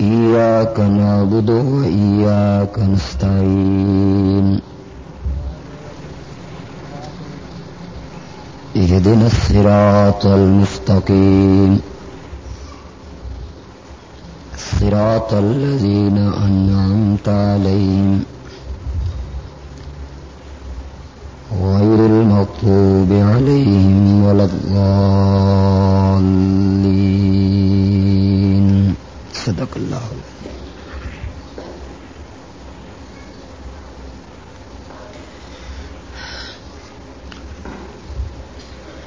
إياك نعبد وإياك نستعين اهدنا الصراط المستقيم صراط الذين أنعمت عليهم غير المطلوب عليهم ولا الضالين صدق الله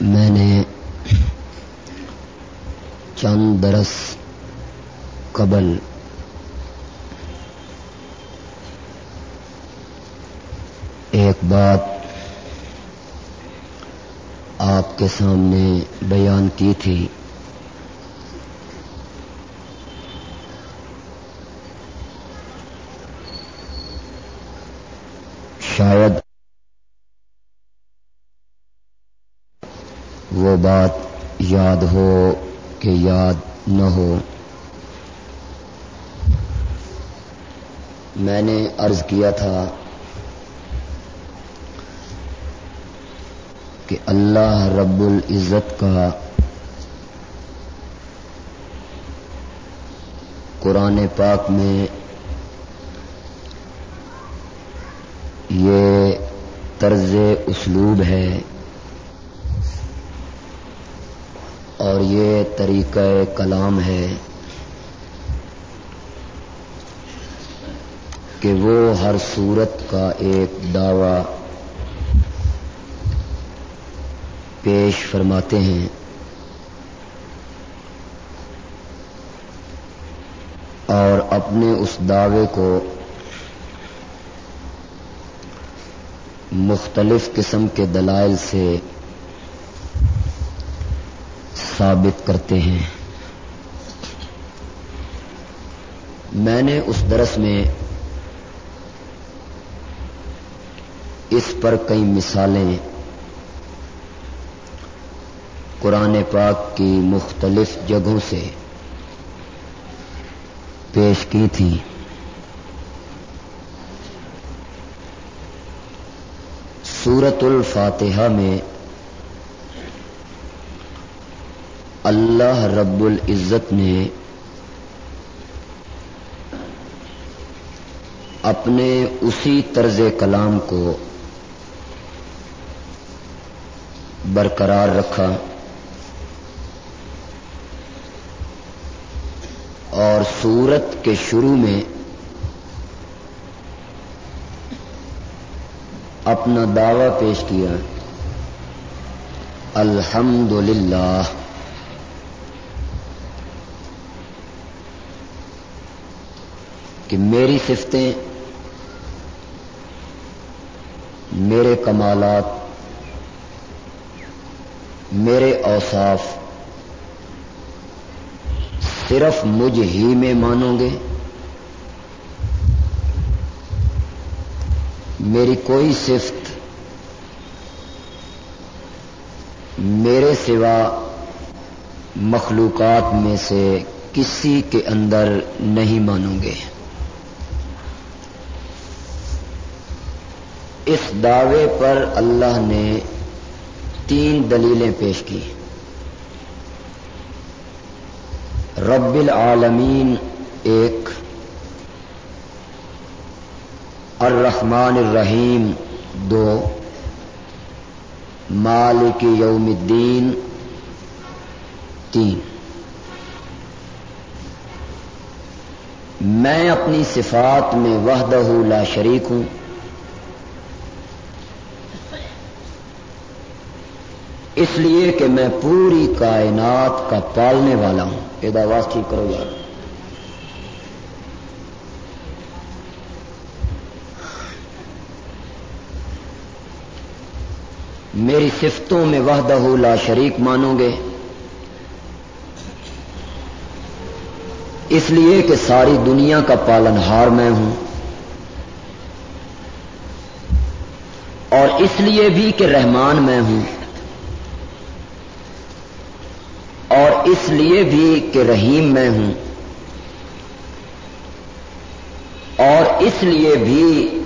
میں نے چند درس قبل۔ ایک بات آپ کے سامنے بیان کی تھی۔ شاید وہ بات یاد ہو کہ یاد نہ ہو۔ میں نے عرض کیا تھا کہ اللہ رب العزت کا قرآن پاک میں یہ طرز اسلوب ہے۔ اور یہ طریقہ کلام ہے کہ وہ ہر صورت کا ایک دعوی پیش فرماتے ہیں۔ اور اپنے اس دعوے کو مختلف قسم کے دلائل سے ثابت کرتے ہیں۔ میں نے اس درس میں اس پر کئی مثالیں قرآن پاک کی مختلف جگہوں سے پیش کی تھی سورت الفاتحہ میں اللہ رب العزت نے اپنے اسی طرز کلام کو برقرار رکھا اور سورت کے شروع میں اپنا دعوی پیش کیا الحمد للہ کہ میری صفتیں میرے کمالات، میرے اوصاف صرف مجھ ہی میں مانو گے۔ میری کوئی صفت میرے سوا مخلوقات میں سے کسی کے اندر نہیں مانوں گے۔ اس دعوے پر اللہ نے تین دلیلیں پیش کی۔ رب العالمین ایک، الرحمن الرحیم دو، مالک یوم الدین تین۔ میں اپنی صفات میں وحدہ لا شریک ہوں۔ اس لیے کہ میں پوری کائنات کا پالنے والا ہوں۔ یہ آواز ٹھیک کرو یار۔ میری صفتوں میں وحدہ لا شریک مانو گے۔ اس لیے کہ ساری دنیا کا پالن ہار میں ہوں۔ اور اس لیے بھی کہ رحمان میں ہوں۔ اور اس لیے بھی کہ رحیم میں ہوں۔ اور اس لیے بھی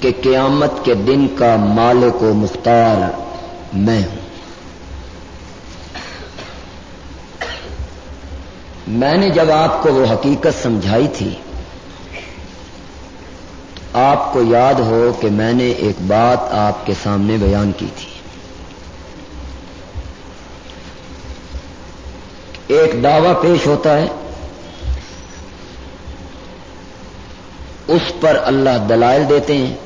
کہ قیامت کے دن کا مالک و مختار میں ہوں۔ میں نے جب آپ کو وہ حقیقت سمجھائی تھی، آپ کو یاد ہو کہ میں نے ایک بات آپ کے سامنے بیان کی تھی۔ ایک دعوی پیش ہوتا ہے، اس پر اللہ دلائل دیتے ہیں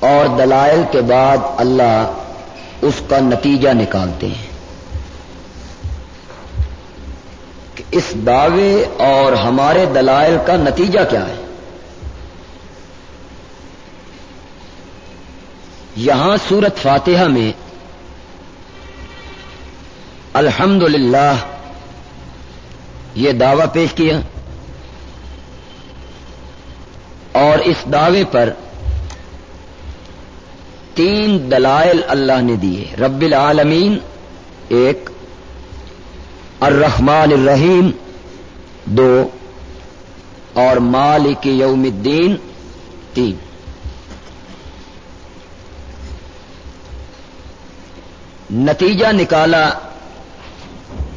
اور دلائل کے بعد اللہ اس کا نتیجہ نکالتے ہیں۔ کہ اس دعوے اور ہمارے دلائل کا نتیجہ کیا ہے؟ یہاں سورت فاتحہ میں الحمد یہ دعوی پیش کیا۔ اور اس دعوے پر تین دلائل اللہ نے دیے۔ رب العالمین ایک، الرحمن الرحیم دو، اور مالک یوم الدین تین۔ نتیجہ نکالا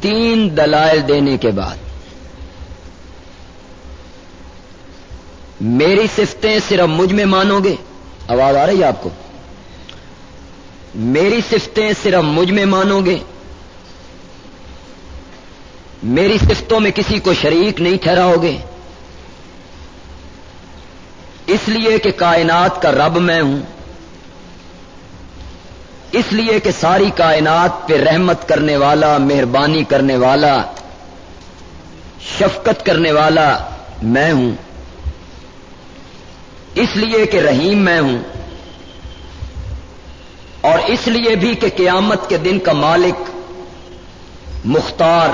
تین دلائل دینے کے بعد میری صفتیں صرف مجھ میں مانو گے؟ آواز آ رہی ہے آپ کو؟ میری صفتیں صرف مجھ میں مانو گے؟ میری صفتوں میں کسی کو شریک نہیں ٹھہراؤ گے؟ اس لیے کہ کائنات کا رب میں ہوں۔ اس لیے کہ ساری کائنات پہ رحمت کرنے والا، مہربانی کرنے والا، شفقت کرنے والا میں ہوں۔ اس لیے کہ رحیم میں ہوں۔ اور اس لیے بھی کہ قیامت کے دن کا مالک، مختار،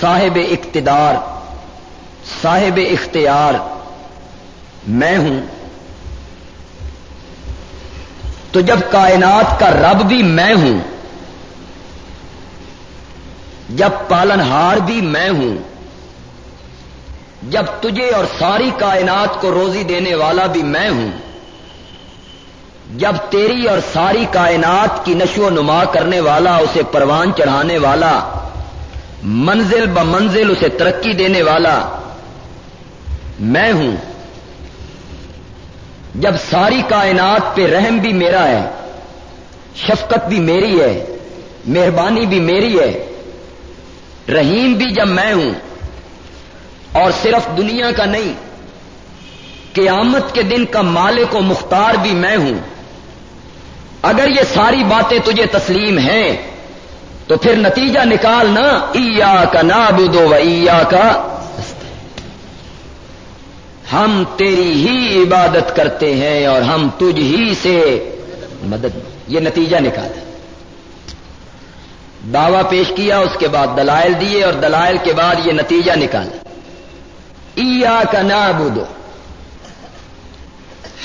صاحب اقتدار، صاحب اختیار میں ہوں۔ تو جب کائنات کا رب بھی میں ہوں، جب پالنہار بھی میں ہوں، جب تجھے اور ساری کائنات کو روزی دینے والا بھی میں ہوں، جب تیری اور ساری کائنات کی نشو و نما کرنے والا، اسے پروان چڑھانے والا، منزل ب منزل اسے ترقی دینے والا میں ہوں جب ساری کائنات پہ رحم بھی میرا ہے، شفقت بھی میری ہے، مہربانی بھی میری ہے، رحیم بھی جب میں ہوں، اور صرف دنیا کا نہیں، قیامت کے دن کا مالک و مختار بھی میں ہوں۔ اگر یہ ساری باتیں تجھے تسلیم ہیں، تو پھر نتیجہ نکالنا ایا کا نابودو و ایا کا ہم تیری ہی عبادت کرتے ہیں اور ہم تجھ ہی سے مدد یہ نتیجہ نکالا۔ دعوی پیش کیا، اس کے بعد دلائل دیے اور دلائل کے بعد یہ نتیجہ نکالا۔ ایا کا نابودو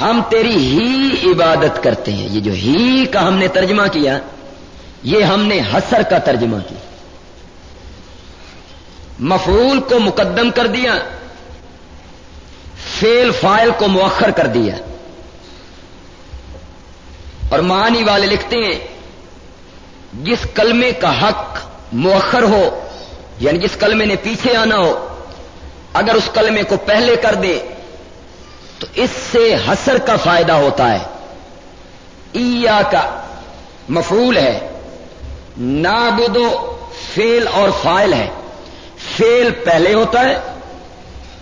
ہم تیری ہی عبادت کرتے ہیں۔ یہ جو ہی کا ہم نے ترجمہ کیا، یہ ہم نے حسر کا ترجمہ کیا۔ مفعول کو مقدم کر دیا۔ فیل فائل کو مؤخر کر دیا۔ اور معنی والے لکھتے ہیں، جس کلمے کا حق مؤخر ہو یعنی جس کلمے نے پیچھے آنا ہو، اگر اس کلمے کو پہلے کر دے، تو اس سے حسر کا فائدہ ہوتا ہے۔ ایا کا مفول ہے۔ نابدو فیل اور فائل ہے۔ فیل پہلے ہوتا ہے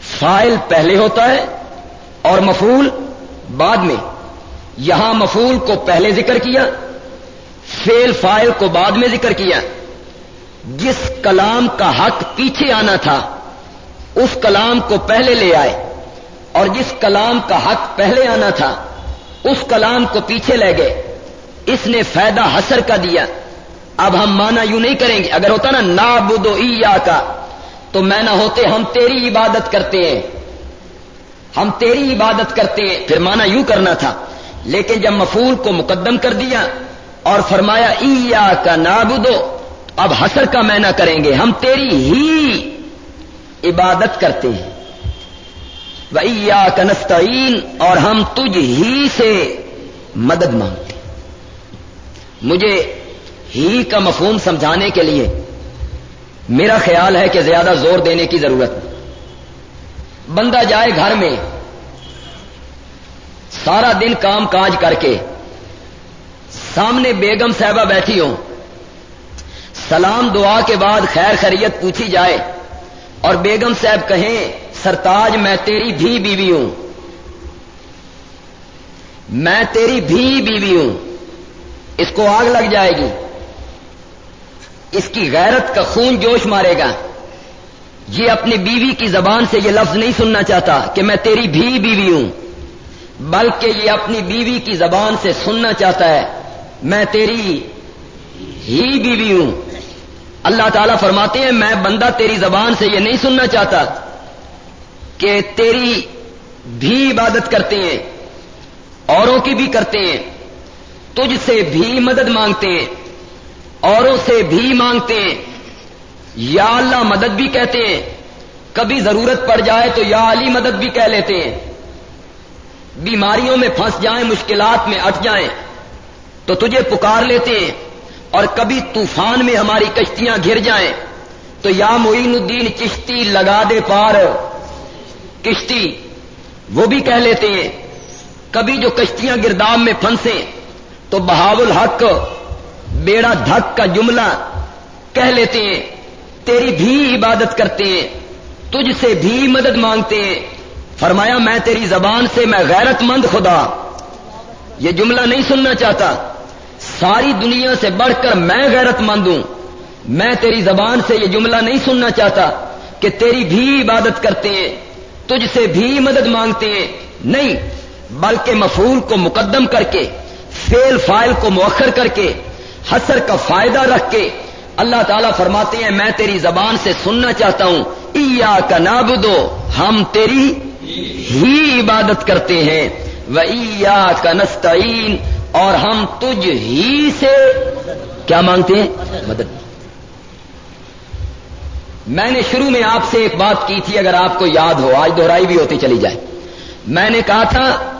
فائل پہلے ہوتا ہے اور مفول بعد میں۔ یہاں مفول کو پہلے ذکر کیا فیل فائل کو بعد میں ذکر کیا۔ جس کلام کا حق پیچھے آنا تھا، اس کلام کو پہلے لے آئے۔ اور جس کلام کا حق پہلے آنا تھا، اس کلام کو پیچھے لے گئے۔ اس نے فائدہ حسر کا دیا۔ اب ہم مانا یوں نہیں کریں گے۔ اگر ہوتا نا نا بدو ای کا تو میں نہ ہوتے، ہم تیری عبادت کرتے ہیں۔ ہم تیری عبادت کرتے ہیں۔ پھر مانا یوں کرنا تھا۔ لیکن جب مفول کو مقدم کر دیا اور فرمایا ای کا نابدو اب حسر کا میں نہ کریں گے۔ ہم تیری ہی عبادت کرتے ہیں۔ کنستعین اور ہم تجھ ہی سے مدد مانگتے مجھے ہی کا مفہوم سمجھانے کے لیے میرا خیال ہے کہ زیادہ زور دینے کی ضرورت بندہ جائے گھر میں، سارا دن کام کاج کر کے سامنے بیگم صاحبہ بیٹھی ہوں۔ سلام دعا کے بعد خیر خیریت پوچھی جائے اور بیگم صاحب کہیں، سرتاج، میں تیری بھی بیوی ہوں۔ میں تیری بھی بیوی ہوں۔ اس کو آگ لگ جائے گی۔ اس کی غیرت کا خون جوش مارے گا۔ یہ اپنی بیوی کی زبان سے یہ لفظ نہیں سننا چاہتا کہ میں تیری بھی بیوی ہوں، بلکہ یہ اپنی بیوی کی زبان سے سننا چاہتا ہے، میں تیری ہی بیوی ہوں۔ اللہ تعالیٰ فرماتے ہیں، میں بندہ تیری زبان سے یہ نہیں سننا چاہتا کہ تیری بھی عبادت کرتے ہیں، اوروں کی بھی کرتے ہیں، تجھ سے بھی مدد مانگتے ہیں۔ اوروں سے بھی مانگتے ہیں۔ یا اللہ مدد بھی کہتے ہیں۔ کبھی ضرورت پڑ جائے تو یا علی مدد بھی کہہ لیتے ہیں۔ بیماریوں میں پھنس جائیں، مشکلات میں اٹ جائیں۔ تو تجھے پکار لیتے ہیں۔ اور کبھی طوفان میں ہماری کشتیاں گر جائیں۔ تو یا معین الدین، چشتی لگا دے پار۔ کشتی، وہ بھی کہہ لیتے ہیں۔ کبھی جو کشتیاں گردام میں پھنسے تو بہاول الحق بیڑا دھک کا جملہ کہہ لیتے ہیں، تیری بھی عبادت کرتے ہیں، تجھ سے بھی مدد مانگتے ہیں۔ فرمایا، میں تیری زبان سے میں غیرت مند خدا۔ یہ جملہ نہیں سننا چاہتا۔ ساری دنیا سے بڑھ کر میں غیرت مند ہوں۔ میں تیری زبان سے یہ جملہ نہیں سننا چاہتا کہ تیری بھی عبادت کرتے ہیں، تجھ سے بھی مدد مانگتے ہیں۔ نہیں، بلکہ مفول کو مقدم کر کے فیل فائل کو مؤخر کر کے حسر کا فائدہ رکھ کے اللہ تعالیٰ فرماتے ہیں، میں تیری زبان سے سننا چاہتا ہوں۔ ایا کا نابدو ہم تیری ہی عبادت کرتے ہیں۔ وہ ایا کا نستعین، اور ہم تجھ ہی سے کیا مانگتے ہیں؟ مدد۔ میں نے شروع میں آپ سے ایک بات کی تھی، اگر آپ کو یاد ہو، آج دہرائی بھی ہوتی چلی جائے۔ میں نے کہا تھا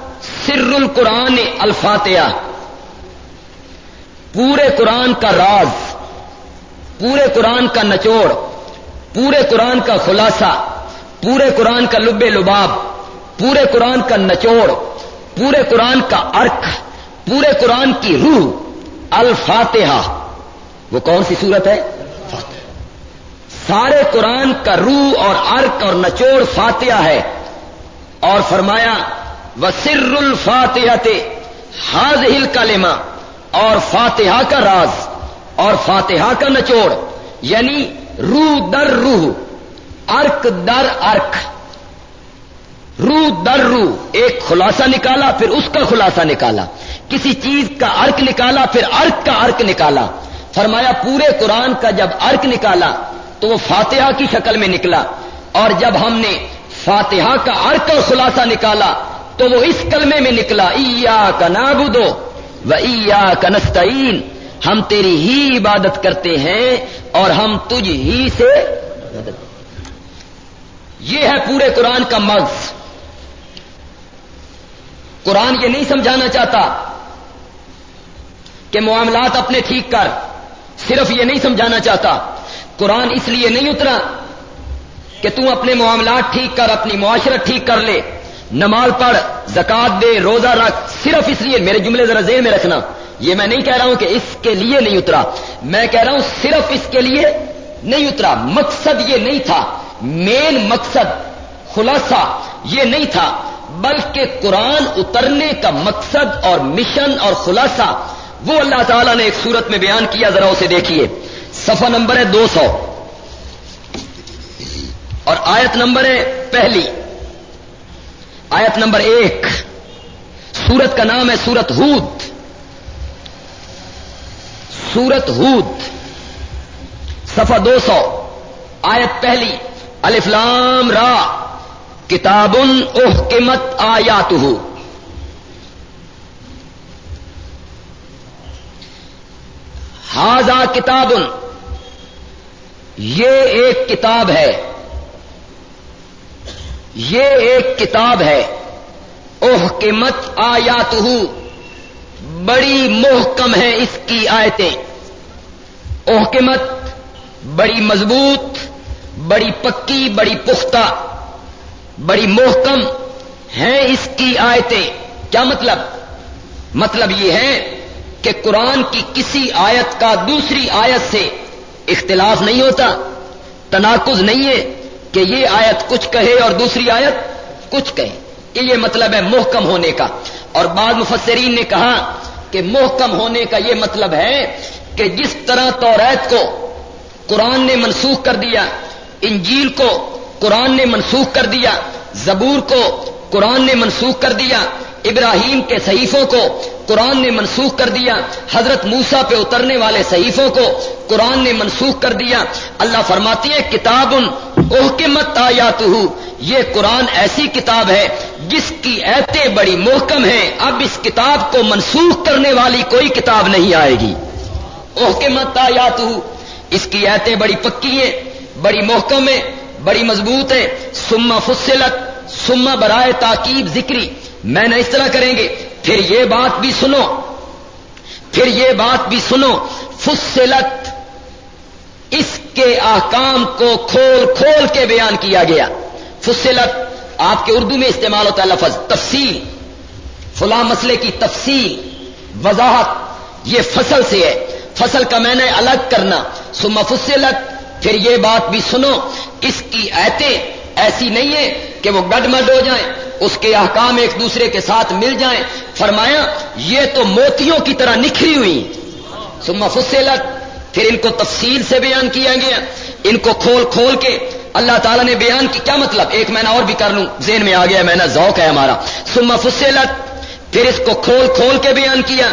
سر القرآن الفاتحہ۔ پورے قرآن کا راز، پورے قرآن کا نچوڑ، پورے قرآن کا خلاصہ، پورے قرآن کا لب لباب، پورے قرآن کا نچوڑ، پورے قرآن کا ارک پورے قرآن کی روح، الفاتحہ۔ وہ کون سی صورت ہے؟ سارے قرآن کا روح اور ارک اور نچوڑ فاتحہ ہے۔ اور فرمایا وہ سر الفاتحت حاض ہل کا اور فاتحہ کا راز اور فاتحہ کا نچوڑ یعنی روح در روح ارک در ارک روح در روح، ایک خلاصہ نکالا، پھر اس کا خلاصہ نکالا۔ کسی چیز کا ارک نکالا، پھر ارک کا ارک نکالا۔ فرمایا، پورے قرآن کا جب ارک نکالا، تو وہ فاتحہ کی شکل میں نکلا۔ اور جب ہم نے فاتحہ کا ارک اور خلاصہ نکالا، تو وہ اس کلمے میں نکلا ایا کا نابودو و ہم تیری ہی عبادت کرتے ہیں اور ہم تجھ ہی سے یہ ہے پورے قرآن کا مغز۔ قرآن یہ نہیں سمجھانا چاہتا کہ معاملات اپنے ٹھیک کر، صرف یہ نہیں سمجھانا چاہتا۔ قرآن اس لیے نہیں اترا کہ تم اپنے معاملات ٹھیک کر، اپنی معاشرت ٹھیک کر لے۔ نماز پڑھ، زکات دے، روزہ رکھ، صرف اس لیے میرے جملے ذرا ذہن میں رکھنا۔ یہ میں نہیں کہہ رہا ہوں کہ اس کے لیے نہیں اترا۔ میں کہہ رہا ہوں صرف اس کے لیے نہیں اترا۔ مقصد یہ نہیں تھا۔ مین مقصد، خلاصہ یہ نہیں تھا، بلکہ قرآن اترنے کا مقصد اور مشن اور خلاصہ، وہ اللہ تعالیٰ نے ایک صورت میں بیان کیا۔ ذرا اسے دیکھیے۔ صفحہ نمبر ہے دو سو۔ اور آیت نمبر ہے پہلی۔ آیت نمبر ایک۔ سورت کا نام ہے سورت ہود۔ سورت ہود۔ صفحہ دو سو۔ آیت پہلی۔ الفلام را۔ کتاب احکمت آیات ہاضا کتاب یہ ایک کتاب ہے۔ یہ ایک کتاب ہے۔ اوہ کے مت آیات بڑی محکم ہے اس کی آیتیں۔ اوہ کے مت بڑی مضبوط، بڑی پکی، بڑی پختہ، بڑی محکم ہیں اس کی آیتیں۔ کیا مطلب؟ مطلب یہ ہے کہ قرآن کی کسی آیت کا دوسری آیت سے اختلاف نہیں ہوتا، تناقض نہیں ہے۔ کہ یہ آیت کچھ کہے اور دوسری آیت کچھ کہے یہ مطلب ہے محکم ہونے کا اور بعض مفسرین نے کہا کہ محکم ہونے کا یہ مطلب ہے کہ جس طرح توریت کو قرآن نے منسوخ کر دیا، انجیل کو قرآن نے منسوخ کر دیا، زبور کو قرآن نے منسوخ کر دیا ابراہیم کے صحیفوں کو قرآن نے منسوخ کر دیا، حضرت موسا پہ اترنے والے صحیفوں کو قرآن نے منسوخ کر دیا۔ اللہ فرماتی ہے کتاب ان اوہ آیات یہ قرآن ایسی کتاب ہے جس کی ایتیں بڑی محکم ہیں۔ اب اس کتاب کو منسوخ کرنے والی کوئی کتاب نہیں آئے گی۔ اوہ کے مت آیات اس کی ایتیں بڑی پکی ہیں، بڑی محکم ہے بڑی مضبوط ہے سما فصلت سما برائے تاکیب ذکری۔ میں نہ اس طرح کریں گے۔ پھر یہ بات بھی سنو۔ پھر یہ بات بھی سنو۔ فصلت اس کے آکام کو کھول کھول کے بیان کیا گیا۔ فصلت آپ کے اردو میں استعمال ہوتا ہے لفظ تفصیل۔ فلاں مسئلے کی تفصیل۔ وضاحت۔ یہ فصل سے ہے۔ فصل کا میں نے الگ کرنا۔ سما فصلت۔ پھر یہ بات بھی سنو۔ اس کی ایتیں ایسی نہیں ہے کہ وہ گڈ مڈ ہو جائیں، اس کے احکام ایک دوسرے کے ساتھ مل جائیں۔ فرمایا، یہ تو موتیوں کی طرح نکھری ہوئی سما فصلت، پھر ان کو تفصیل سے بیان کیا گیا۔ ان کو کھول کھول کے اللہ تعالیٰ نے بیان کی۔ کیا مطلب؟ ایک مہینہ اور بھی کر لوں، ذہن میں آ گیا میں ذوق ہے ہمارا۔ سما فصلت، پھر اس کو کھول کھول کے بیان کیا۔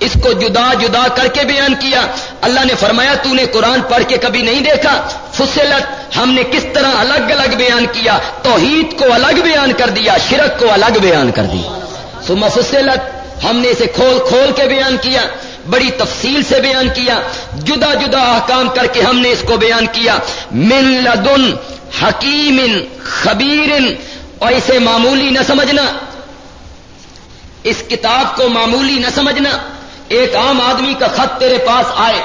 اس کو جدا جدا کر کے بیان کیا۔ اللہ نے فرمایا، تو نے قرآن پڑھ کے کبھی نہیں دیکھا؟ فصلت، ہم نے کس طرح الگ الگ بیان کیا؟ توحید کو الگ بیان کر دیا، شرک کو الگ بیان کر دیا سما فصلت، ہم نے اسے کھول کھول کے بیان کیا، بڑی تفصیل سے بیان کیا۔ جدا جدا احکام کر کے ہم نے اس کو بیان کیا۔ من لدن حکیم خبیر اور اسے معمولی نہ سمجھنا۔ اس کتاب کو معمولی نہ سمجھنا۔ ایک عام آدمی کا خط تیرے پاس آئے،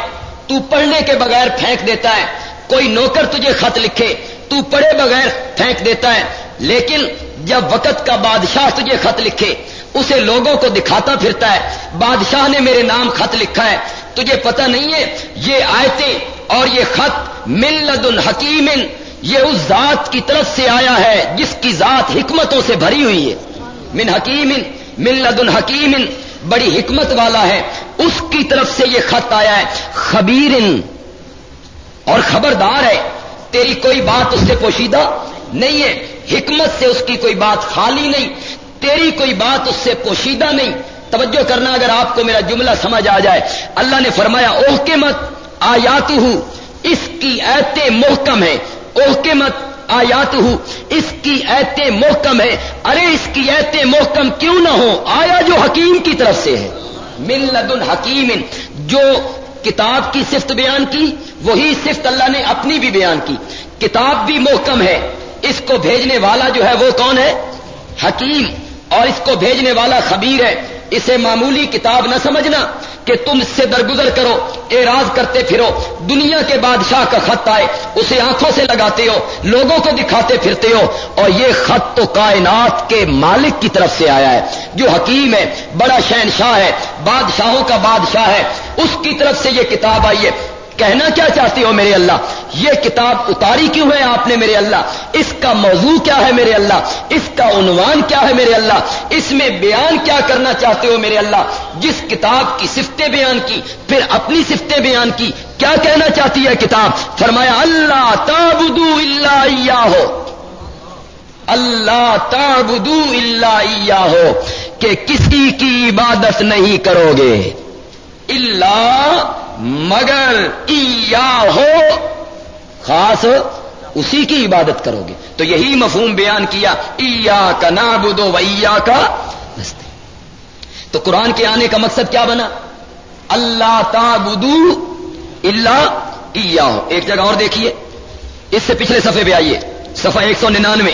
تو پڑھنے کے بغیر پھینک دیتا ہے۔ کوئی نوکر تجھے خط لکھے، تو پڑھے بغیر پھینک دیتا ہے۔ لیکن جب وقت کا بادشاہ تجھے خط لکھے، اسے لوگوں کو دکھاتا پھرتا ہے، بادشاہ نے میرے نام خط لکھا ہے۔ تجھے پتہ نہیں ہے، یہ آیتیں اور یہ خط ملد الحکیم یہ اس ذات کی طرف سے آیا ہے جس کی ذات حکمتوں سے بھری ہوئی ہے۔ من حکیم ملد الحکیم بڑی حکمت والا ہے، اس کی طرف سے یہ خط آیا ہے خبیر اور خبردار ہے، تیری کوئی بات اس سے پوشیدہ نہیں ہے، حکمت سے اس کی کوئی بات خالی نہیں، تیری کوئی بات اس سے پوشیدہ نہیں۔ توجہ کرنا اگر آپ کو میرا جملہ سمجھ آ جائے، اللہ نے فرمایا، اوہ کے مت آیات ہوں اس کی ایتے محکم ہے اوہ کے مت آیات ہوں اس کی ایتے محکم ہے ارے، اس کی ایتے محکم کیوں نہ ہو آیا جو حکیم کی طرف سے ہے۔ ملد الحکیم جو کتاب کی صفت بیان کی، وہی صفت اللہ نے اپنی بھی بیان کی۔ کتاب بھی محکم ہے۔ اس کو بھیجنے والا جو ہے وہ کون ہے؟ حکیم۔ اور اس کو بھیجنے والا خبیر ہے۔ اسے معمولی کتاب نہ سمجھنا۔ کہ تم اس سے درگزر کرو، اعراض کرتے پھرو، دنیا کے بادشاہ کا خط آئے، اسے آنکھوں سے لگاتے ہو، لوگوں کو دکھاتے پھرتے ہو، اور یہ خط تو کائنات کے مالک کی طرف سے آیا ہے، جو حکیم ہے، بڑا شہنشاہ ہے، بادشاہوں کا بادشاہ ہے، اس کی طرف سے یہ کتاب آئی ہے۔ کہنا کیا چاہتے ہو میرے اللہ؟ یہ کتاب اتاری کیوں ہے آپ نے میرے اللہ؟ اس کا موضوع کیا ہے میرے اللہ؟ اس کا عنوان کیا ہے میرے اللہ؟ اس میں بیان کیا کرنا چاہتے ہو میرے اللہ؟ جس کتاب کی صفتیں بیان کی، پھر اپنی صفتیں بیان کی، کیا کہنا چاہتی ہے کتاب؟ فرمایا، اللہ تابدو اللہ ہو اللہ تابدو اللہ ہو کہ کسی کی عبادت نہیں کرو گے۔ اللہ مگر ایا ہو، خاص اسی کی عبادت کرو گے۔ تو یہی مفہوم بیان کیا ایا کا نابدو ویا کا تو قرآن کے آنے کا مقصد کیا بنا؟ اللہ تابدو اللہ ایا ہو ایک جگہ اور دیکھیے، اس سے پچھلے صفحے پہ آئیے، صفحہ ایک سو ننانوے۔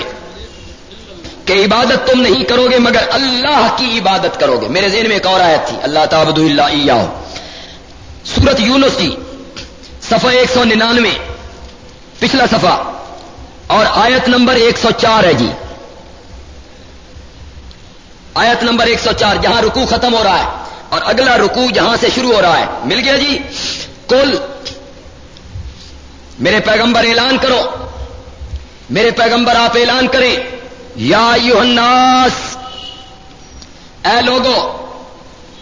کہ عبادت تم نہیں کرو گے، مگر اللہ کی عبادت کرو گے۔ میرے ذہن میں ایک اور آیت تھی، اللہ تعبد اللہ سورت یونس جی صفحہ ایک سو ننانوے، پچھلا صفحہ، اور آیت نمبر ایک سو چار ہے جی۔ آیت نمبر ایک سو چار، جہاں رکو ختم ہو رہا ہے، اور اگلا رکو جہاں سے شروع ہو رہا ہے۔ مل گیا جی؟ کل میرے پیغمبر اعلان کرو۔ میرے پیغمبر آپ اعلان کریں۔ یا الناس، اے لوگو،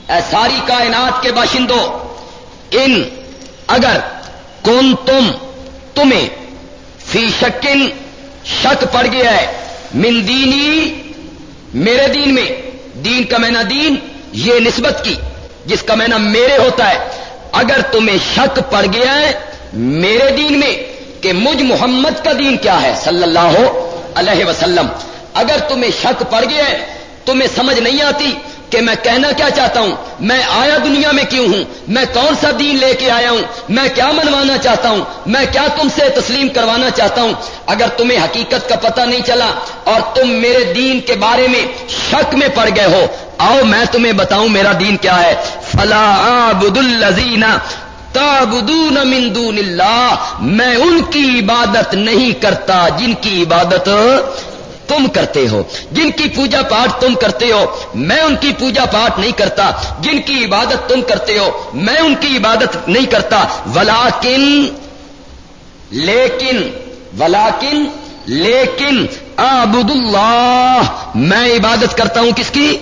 اے ساری کائنات کے باشندوں ان اگر کون تم تمہیں فی شکن شک پڑ گیا ہے من دینی، میرے دین میں، دین کا میں دین، یہ نسبت کی جس کا میں میرے ہوتا ہے۔ اگر تمہیں شک پڑ گیا ہے میرے دین میں کہ مجھ محمد کا دین کیا ہے صلی اللہ علیہ وسلم، اگر تمہیں شک پڑ گیا ہے، تمہیں سمجھ نہیں آتی کہ میں کہنا کیا چاہتا ہوں؟ میں آیا دنیا میں کیوں ہوں؟ میں کون سا دین لے کے آیا ہوں؟ میں کیا منوانا چاہتا ہوں؟ میں کیا تم سے تسلیم کروانا چاہتا ہوں؟ اگر تمہیں حقیقت کا پتہ نہیں چلا اور تم میرے دین کے بارے میں شک میں پڑ گئے ہو، آؤ میں تمہیں بتاؤں میرا دین کیا ہے۔ فلا تابدون من دون اللہ میں ان کی عبادت نہیں کرتا جن کی عبادت تم کرتے ہو۔ جن کی پوجا پاٹ تم کرتے ہو، میں ان کی پوجا پاٹ نہیں کرتا۔ جن کی عبادت تم کرتے ہو، میں ان کی عبادت نہیں کرتا۔ ولاکن لیکن ولاکن لیکن آبد اللہ میں عبادت کرتا ہوں کس کی؟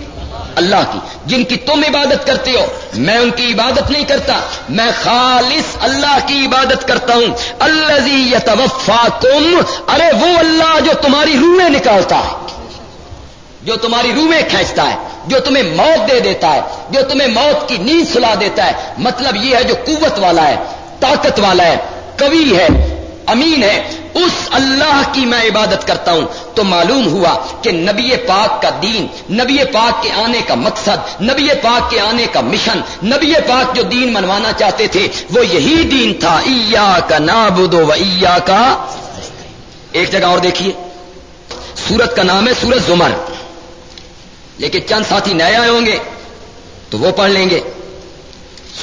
اللہ کی، جن کی تم عبادت کرتے ہو، میں ان کی عبادت نہیں کرتا، میں خالص اللہ کی عبادت کرتا ہوں۔ اللہ کم ارے وہ اللہ جو تمہاری روحیں نکالتا ہے، جو تمہاری روحیں کھینچتا ہے، جو تمہیں موت دے دیتا ہے، جو تمہیں موت کی نیند سلا دیتا ہے۔ مطلب یہ ہے جو قوت والا ہے، طاقت والا ہے کبھی ہے، امین ہے۔ اس اللہ کی میں عبادت کرتا ہوں تو معلوم ہوا کہ نبی پاک کا دین، نبی پاک کے آنے کا مقصد، نبی پاک کے آنے کا مشن، نبی پاک جو دین منوانا چاہتے تھے، وہ یہی دین تھا۔ ایا کا نابودو و ایا کا ایک جگہ اور دیکھیے۔ سورت کا نام ہے سورت زمر۔ لیکن چند ساتھی نئے آئے ہوں گے تو وہ پڑھ لیں گے۔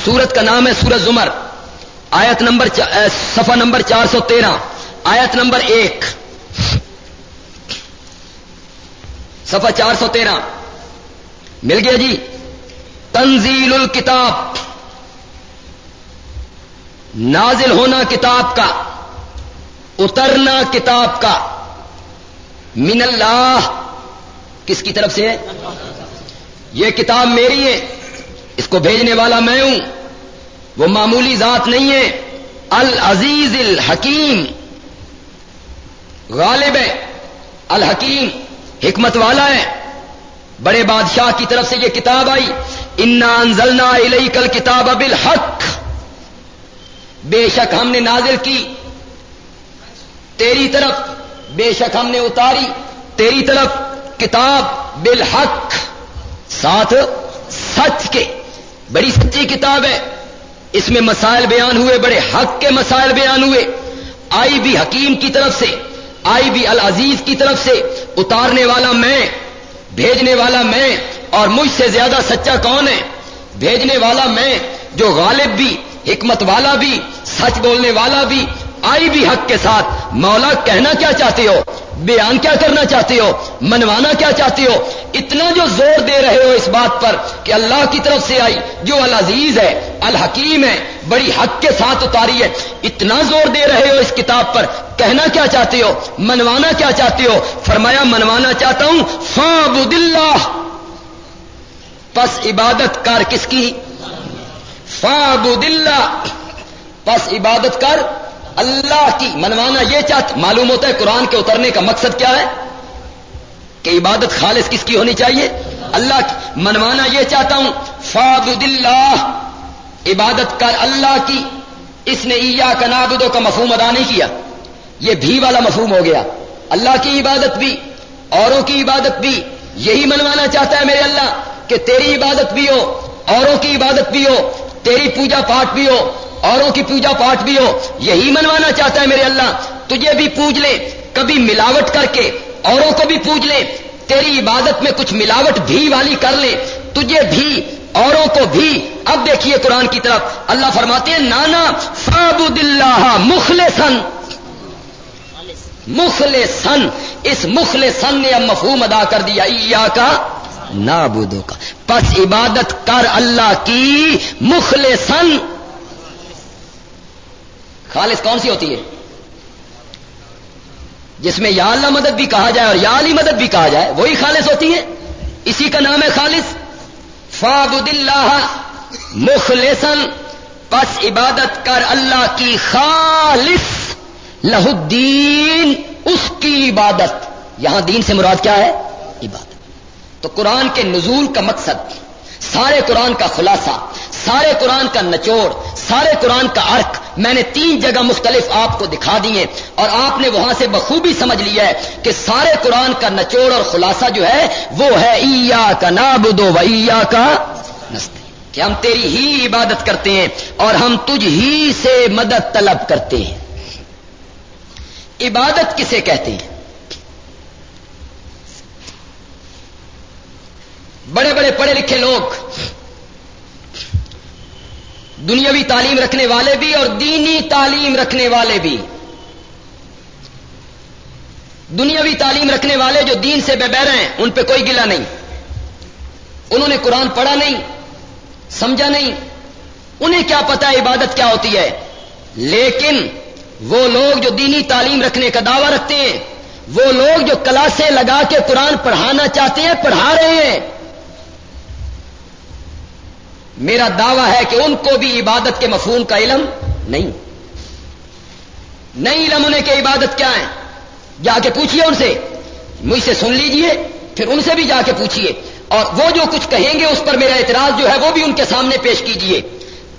سورت کا نام ہے سورت زمر۔ آیت نمبر سفا نمبر چار سو تیرہ۔ آیت نمبر ایک۔ سفا چار سو تیرہ۔ مل گیا جی؟ تنزیل الکتاب۔ نازل ہونا کتاب کا۔ اترنا کتاب کا۔ من اللہ۔ کس کی طرف سے ہے؟ یہ کتاب میری ہے۔ اس کو بھیجنے والا میں ہوں۔ وہ معمولی ذات نہیں ہے۔ العزیز الحکیم۔ غالب ہے، الحکیم، حکمت والا ہے۔ بڑے بادشاہ کی طرف سے یہ کتاب آئی، انا انزلنا الی کل کتاب بالحق. بے شک ہم نے نازل کی، تیری طرف بے شک ہم نے اتاری، تیری طرف کتاب بالحق۔ ساتھ سچ کے، بڑی سچی کتاب ہے۔ اس میں مسائل بیان ہوئے، بڑے حق کے مسائل بیان ہوئے۔ آئی بھی حکیم کی طرف سے۔ آئی بھی العزیز کی طرف سے اتارنے والا میں، بھیجنے والا میں، اور مجھ سے زیادہ سچا کون ہے؟ بھیجنے والا میں، جو غالب بھی، حکمت والا بھی، سچ بولنے والا بھی آئی بھی حق کے ساتھ مولا کہنا کیا چاہتے ہو؟ بیان کیا کرنا چاہتے ہو؟ منوانا کیا چاہتے ہو؟ اتنا جو زور دے رہے ہو اس بات پر کہ اللہ کی طرف سے آئی، جو العزیز ہے، الحکیم ہے، بڑی حق کے ساتھ اتاری ہے، اتنا زور دے رہے ہو اس کتاب پر، کہنا کیا چاہتے ہو؟ منوانا کیا چاہتے ہو؟ فرمایا، منوانا چاہتا ہوں فاب اللہ پس عبادت کر کس کی؟ فاب اللہ پس عبادت کر اللہ کی منوانا یہ چاہتا معلوم ہوتا ہے قرآن کے اترنے کا مقصد کیا ہے؟ کہ عبادت خالص کس کی ہونی چاہیے؟ اللہ کی منوانا یہ چاہتا ہوں فابد اللہ عبادت کر اللہ کی، اس نے ایا کا نابدوں کا مفہوم ادا نہیں کیا۔ یہ بھی والا مفہوم ہو گیا۔ اللہ کی عبادت بھی، اوروں کی عبادت بھی، یہی منوانا چاہتا ہے میرے اللہ، کہ تیری عبادت بھی ہو، اوروں کی عبادت بھی ہو، تیری پوجا پاٹ بھی ہو اوروں کی پوجا پاٹ بھی ہو، یہی منوانا چاہتا ہے میرے اللہ۔ تجھے بھی پوج لے، کبھی ملاوٹ کر کے اوروں کو بھی پوج لے۔ تیری عبادت میں کچھ ملاوٹ بھی والی کر لے۔ تجھے بھی، اوروں کو بھی۔ اب دیکھیے قرآن کی طرف۔ اللہ فرماتے ہیں، نانا فابد اللہ مخل سن مخل سن اس مخل سن نے اب مفہوم ادا کر دیا کا نابودو کا پس عبادت کر اللہ کی مخل سن خالص کون سی ہوتی ہے؟ جس میں یا اللہ مدد بھی کہا جائے اور یا علی مدد بھی کہا جائے، وہی خالص ہوتی ہے؟ اسی کا نام ہے خالص؟ فابد اللہ مخلصن پس عبادت کر اللہ کی خالص، لہ الدین، اس کی عبادت۔ یہاں دین سے مراد کیا ہے؟ عبادت۔ تو قرآن کے نزول کا مقصد، سارے قرآن کا خلاصہ سارے قرآن کا نچوڑ، سارے قرآن کا ارک میں نے تین جگہ مختلف آپ کو دکھا دیے اور آپ نے وہاں سے بخوبی سمجھ لیا ہے کہ سارے قرآن کا نچوڑ اور خلاصہ جو ہے، وہ ہے ایا کا نابدو و ایا کا نستے کہ ہم تیری ہی عبادت کرتے ہیں اور ہم تجھ ہی سے مدد طلب کرتے ہیں۔ عبادت کسے کہتے ہیں؟ بڑے بڑے پڑھے لکھے لوگ دنیاوی تعلیم رکھنے والے بھی اور دینی تعلیم رکھنے والے بھی۔ دنیاوی تعلیم رکھنے والے جو دین سے بے بہ رہے ہیں، ان پہ کوئی گلا نہیں۔ انہوں نے قرآن پڑھا نہیں، سمجھا نہیں۔ انہیں کیا پتا ہے عبادت کیا ہوتی ہے۔ لیکن وہ لوگ جو دینی تعلیم رکھنے کا دعویٰ رکھتے ہیں، وہ لوگ جو کلاسیں لگا کے قرآن پڑھانا چاہتے ہیں، پڑھا رہے ہیں۔ میرا دعویٰ ہے کہ ان کو بھی عبادت کے مفہوم کا علم نہیں۔ نہیں علم انہیں کہ عبادت کیا ہے؟ جا کے پوچھئے ان سے۔ مجھ سے سن لیجیے، پھر ان سے بھی جا کے پوچھئے۔ اور وہ جو کچھ کہیں گے اس پر میرا اعتراض جو ہے وہ بھی ان کے سامنے پیش کیجیے۔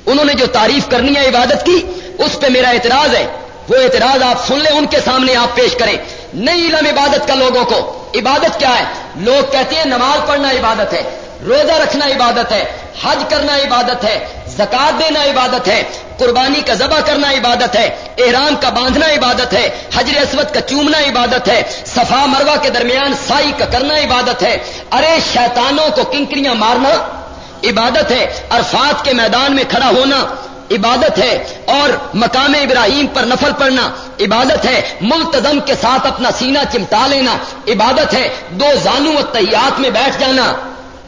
انہوں نے جو تعریف کرنی ہے عبادت کی، اس پہ میرا اعتراض ہے۔ وہ اعتراض آپ سن لیں، ان کے سامنے آپ پیش کریں۔ نہیں علم عبادت کا لوگوں کو، عبادت کیا ہے؟ لوگ کہتے ہیں نماز پڑھنا عبادت ہے۔ روزہ رکھنا عبادت ہے، حج کرنا عبادت ہے، زکات دینا عبادت ہے، قربانی کا ذبح کرنا عبادت ہے، احرام کا باندھنا عبادت ہے، حجر اسود کا چومنا عبادت ہے، صفا مروا کے درمیان سائی کا کرنا عبادت ہے۔ ارے، شیطانوں کو کنکریاں مارنا عبادت ہے، عرفات کے میدان میں کھڑا ہونا عبادت ہے، اور مقام ابراہیم پر نفل پڑنا عبادت ہے۔ ملتظم کے ساتھ اپنا سینہ چمٹا لینا عبادت ہے۔ دو زانو و تحیات میں بیٹھ جانا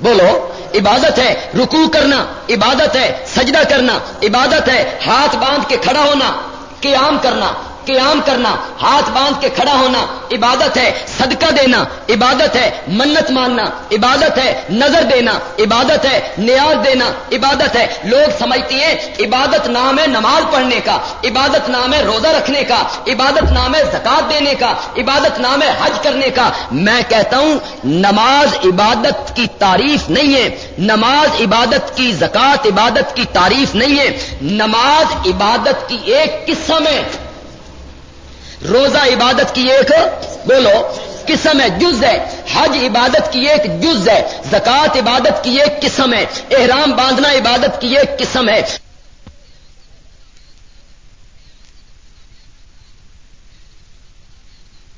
بولو، عبادت ہے رکوع کرنا، عبادت ہے سجدہ کرنا، عبادت ہے ہاتھ باندھ کے کھڑا ہونا، قیام کرنا۔ قیام کرنا، ہاتھ باندھ کے کھڑا ہونا عبادت ہے، صدقہ دینا عبادت ہے، منت ماننا عبادت ہے، نظر دینا عبادت ہے، نیاز دینا عبادت ہے۔ لوگ سمجھتی ہیں، عبادت نام ہے نماز پڑھنے کا، عبادت نام ہے روزہ رکھنے کا، عبادت نام ہے زکات دینے کا، عبادت نام ہے حج کرنے کا۔ میں کہتا ہوں، نماز عبادت کی تعریف نہیں ہے، نماز عبادت کی زکات عبادت کی تعریف نہیں ہے۔ نماز عبادت کی ایک قسم ہے روزہ عبادت کی ایک، بولو، قسم ہے، جز ہے۔ حج عبادت کی ایک جز ہے زکات عبادت کی ایک قسم ہے۔ احرام باندھنا عبادت کی ایک قسم ہے۔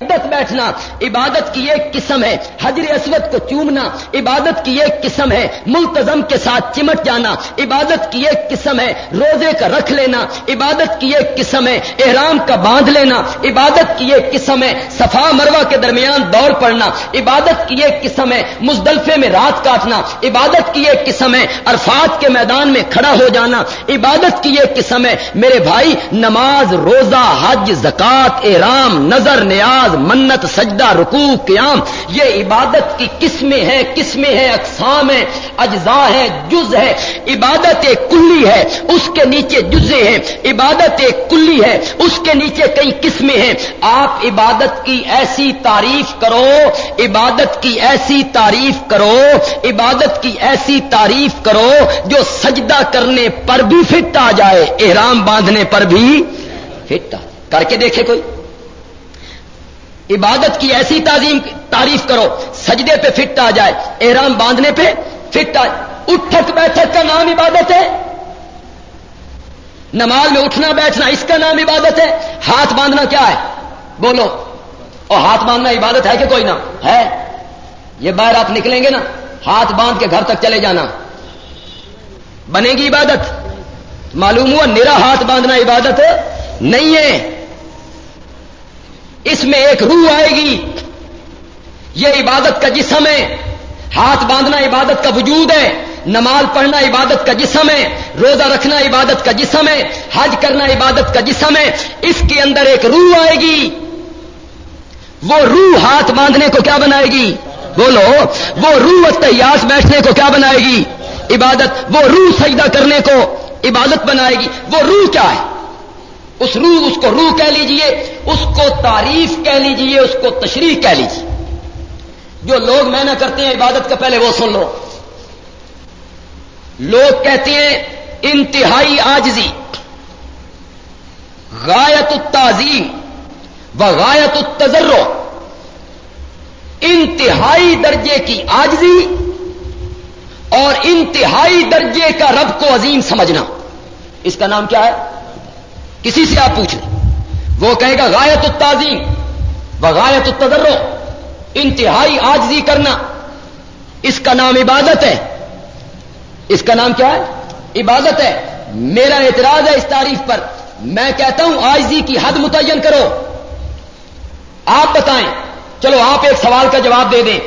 بیٹھنا عبادت کی ایک قسم ہے۔ حجر اسود کو چومنا عبادت کی ایک قسم ہے۔ ملتظم کے ساتھ چمٹ جانا عبادت کی ایک قسم ہے۔ روزے کا رکھ لینا عبادت کی ایک قسم ہے۔ احرام کا باندھ لینا عبادت کی ایک قسم ہے۔ صفا مروا کے درمیان دوڑ پڑنا عبادت کی ایک قسم ہے۔ مزدلفے میں رات کاٹنا عبادت کی ایک قسم ہے۔ عرفات کے میدان میں کھڑا ہو جانا عبادت کی ایک قسم ہے۔ میرے بھائی، نماز، روزہ، حج زکات احرام، نظر، نیاز منت، سجدہ، رکوع، قیام، یہ عبادت کی قسمیں ہیں قسمیں ہیں، اقسام ہیں، اجزاء ہے جز ہے عبادت ایک کلی ہے، اس کے نیچے جزے ہیں، عبادت ایک کلی ہے، اس کے نیچے کئی قسمیں ہیں۔ آپ عبادت کی ایسی تعریف کرو، عبادت کی ایسی تعریف کرو، عبادت کی ایسی تعریف کرو جو سجدہ کرنے پر بھی فٹ آ جائے، احرام باندھنے پر بھی فٹ آ کر کے دیکھے کوئی؟ عبادت کی ایسی تعظیم تعریف کرو، سجدے پہ فٹ آ جائے، احرام باندھنے پہ فٹ آ اٹھک بیٹھک کا نام عبادت ہے۔ نماز میں اٹھنا بیٹھنا، اس کا نام عبادت ہے۔ ہاتھ باندھنا کیا ہے؟ بولو۔ اور ہاتھ باندھنا عبادت ہے کہ کوئی نہ؟ ہے۔ یہ باہر آپ نکلیں گے نا، ہاتھ باندھ کے گھر تک چلے جانا۔ بنے گی عبادت۔ معلوم ہوا میرا ہاتھ باندھنا عبادت نہیں ہے۔ اس میں ایک روح آئے گی۔ یہ عبادت کا جسم ہے۔ ہاتھ باندھنا عبادت کا وجود ہے۔ نماز پڑھنا عبادت کا جسم ہے۔ روزہ رکھنا عبادت کا جسم ہے۔ حج کرنا عبادت کا جسم ہے۔ اس کے اندر ایک روح آئے گی۔ وہ روح ہاتھ باندھنے کو کیا بنائے گی؟ بولو، وہ روح تیاس بیٹھنے کو کیا بنائے گی؟ عبادت، وہ روح سجدہ کرنے کو عبادت بنائے گی۔ وہ روح کیا ہے؟ اس روح، اس کو روح کہہ لیجیے، اس کو تعریف کہہ لیجیے، اس کو تشریح کہہ لیجیے۔ جو لوگ میں نہ کرتے ہیں، عبادت کا پہلے وہ سن لو۔ لوگ کہتے ہیں، انتہائی آجزی غایت التعظیم و غایت التجرو انتہائی درجے کی آجزی اور انتہائی درجے کا رب کو عظیم سمجھنا۔ اس کا نام کیا ہے؟ کسی سے آپ پوچھ لیں۔ وہ کہے گا، غایت التعظیم و غایت التجرو انتہائی آجزی کرنا۔ اس کا نام عبادت ہے۔ اس کا نام کیا ہے؟ عبادت ہے۔ میرا اعتراض ہے اس تعریف پر۔ میں کہتا ہوں، آجزی کی حد متعین کرو۔ آپ بتائیں، چلو آپ ایک سوال کا جواب دے دیں۔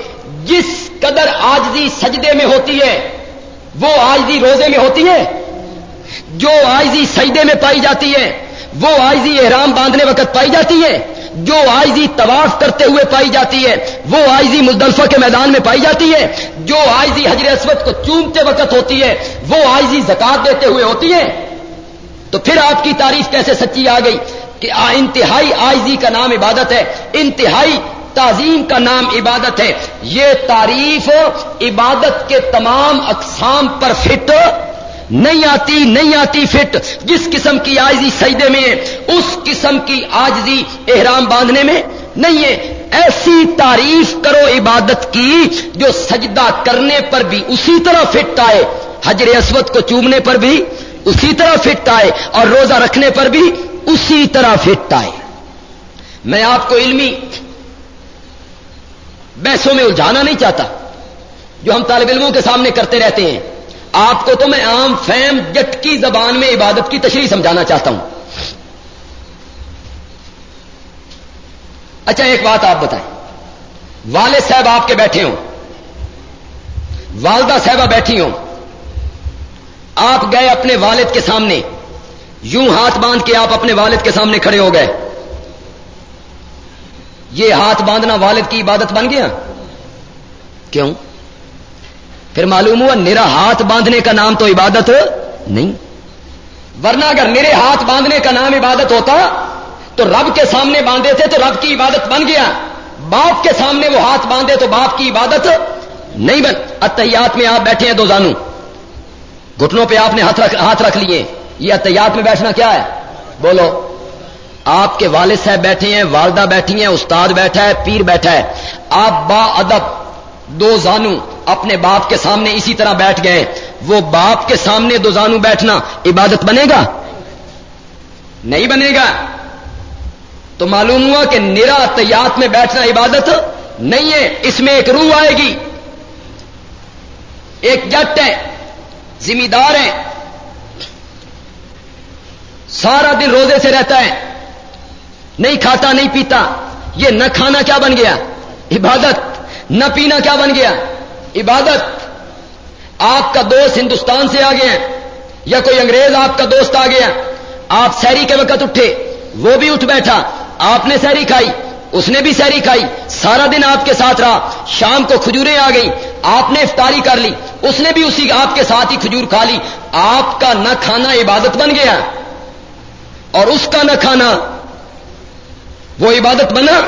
جس قدر آجزی سجدے میں ہوتی ہے، وہ آجزی روزے میں ہوتی ہے؟ جو آجزی سجدے میں پائی جاتی ہے وہ آجزی احرام باندھنے وقت پائی جاتی ہے، جو آئزی طواف کرتے ہوئے پائی جاتی ہے، وہ آئزی مزدلفہ کے میدان میں پائی جاتی ہے، جو آئزی حجر اسود کو چومتے وقت ہوتی ہے، وہ آئزی زکات دیتے ہوئے ہوتی ہے۔ تو پھر آپ کی تعریف کیسے سچی آ گئی کہ انتہائی آئزی کا نام عبادت ہے، انتہائی تعظیم کا نام عبادت ہے۔ یہ تعریف عبادت کے تمام اقسام پر فٹ نہیں آتی نہیں آتی فٹ۔ جس قسم کی آجزی سجدے میں ہے اس قسم کی آجزی احرام باندھنے میں نہیں ہے۔ ایسی تعریف کرو عبادت کی جو سجدہ کرنے پر بھی اسی طرح فٹ آئے۔ حجر اسود کو چومنے پر بھی اسی طرح فٹ آئے اور روزہ رکھنے پر بھی اسی طرح فٹ آئے۔ میں آپ کو علمی بحثوں میں الجھانا نہیں چاہتا، جو ہم طالب علموں کے سامنے کرتے رہتے ہیں۔ آپ کو تو میں عام فیم جٹ کی زبان میں عبادت کی تشریح سمجھانا چاہتا ہوں۔ اچھا ایک بات آپ بتائیں۔ والد صاحب آپ کے بیٹھے ہوں۔ والدہ صاحبہ بیٹھی ہوں۔ آپ گئے اپنے والد کے سامنے۔ یوں ہاتھ باندھ کے آپ اپنے والد کے سامنے کھڑے ہو گئے۔ یہ ہاتھ باندھنا والد کی عبادت بن گیا؟ کیوں؟ پھر معلوم ہوا میرا ہاتھ باندھنے کا نام تو عبادت نہیں۔ ورنہ اگر میرے ہاتھ باندھنے کا نام عبادت ہوتا، تو رب کے سامنے باندھے تھے تو رب کی عبادت بن گیا۔ باپ کے سامنے وہ ہاتھ باندھے تو باپ کی عبادت نہیں بن۔ اتیات میں آپ بیٹھے ہیں دو زانو۔ گھٹنوں پہ آپ نے ہاتھ رکھ ہاتھ رکھ لیے۔ یہ اتیات میں بیٹھنا کیا ہے؟ بولو۔ آپ کے والد صاحب بیٹھے ہیں، والدہ بیٹھی ہیں، استاد بیٹھا ہے، پیر بیٹھا ہے۔ آپ با ادب دو زانو اپنے باپ کے سامنے اسی طرح بیٹھ گئے۔ وہ باپ کے سامنے دو زانو بیٹھنا عبادت بنے گا؟ نہیں بنے گا۔ تو معلوم ہوا کہ نرا تیات میں بیٹھنا عبادت نہیں ہے، اس میں ایک روح آئے گی۔ ایک جٹ ہے، ذمہ دار ہے۔ سارا دن روزے سے رہتا ہے۔ نہیں کھاتا، نہیں پیتا۔ یہ نہ کھانا کیا بن گیا؟ عبادت۔ نہ پینا کیا بن گیا؟ عبادت۔ آپ کا دوست ہندوستان سے آ گیا یا کوئی انگریز آپ کا دوست آ گیا آپ سیری کے وقت اٹھے، وہ بھی اٹھ بیٹھا، آپ نے سیری کھائی، اس نے بھی سیری کھائی، سارا دن آپ کے ساتھ رہا، شام کو کھجوریں آ گئی آپ نے افطاری کر لی، اس نے بھی اسی آپ کے ساتھ ہی کھجور کھا لی۔ آپ کا نہ کھانا عبادت بن گیا، اور اس کا نہ کھانا، وہ عبادت بنا۔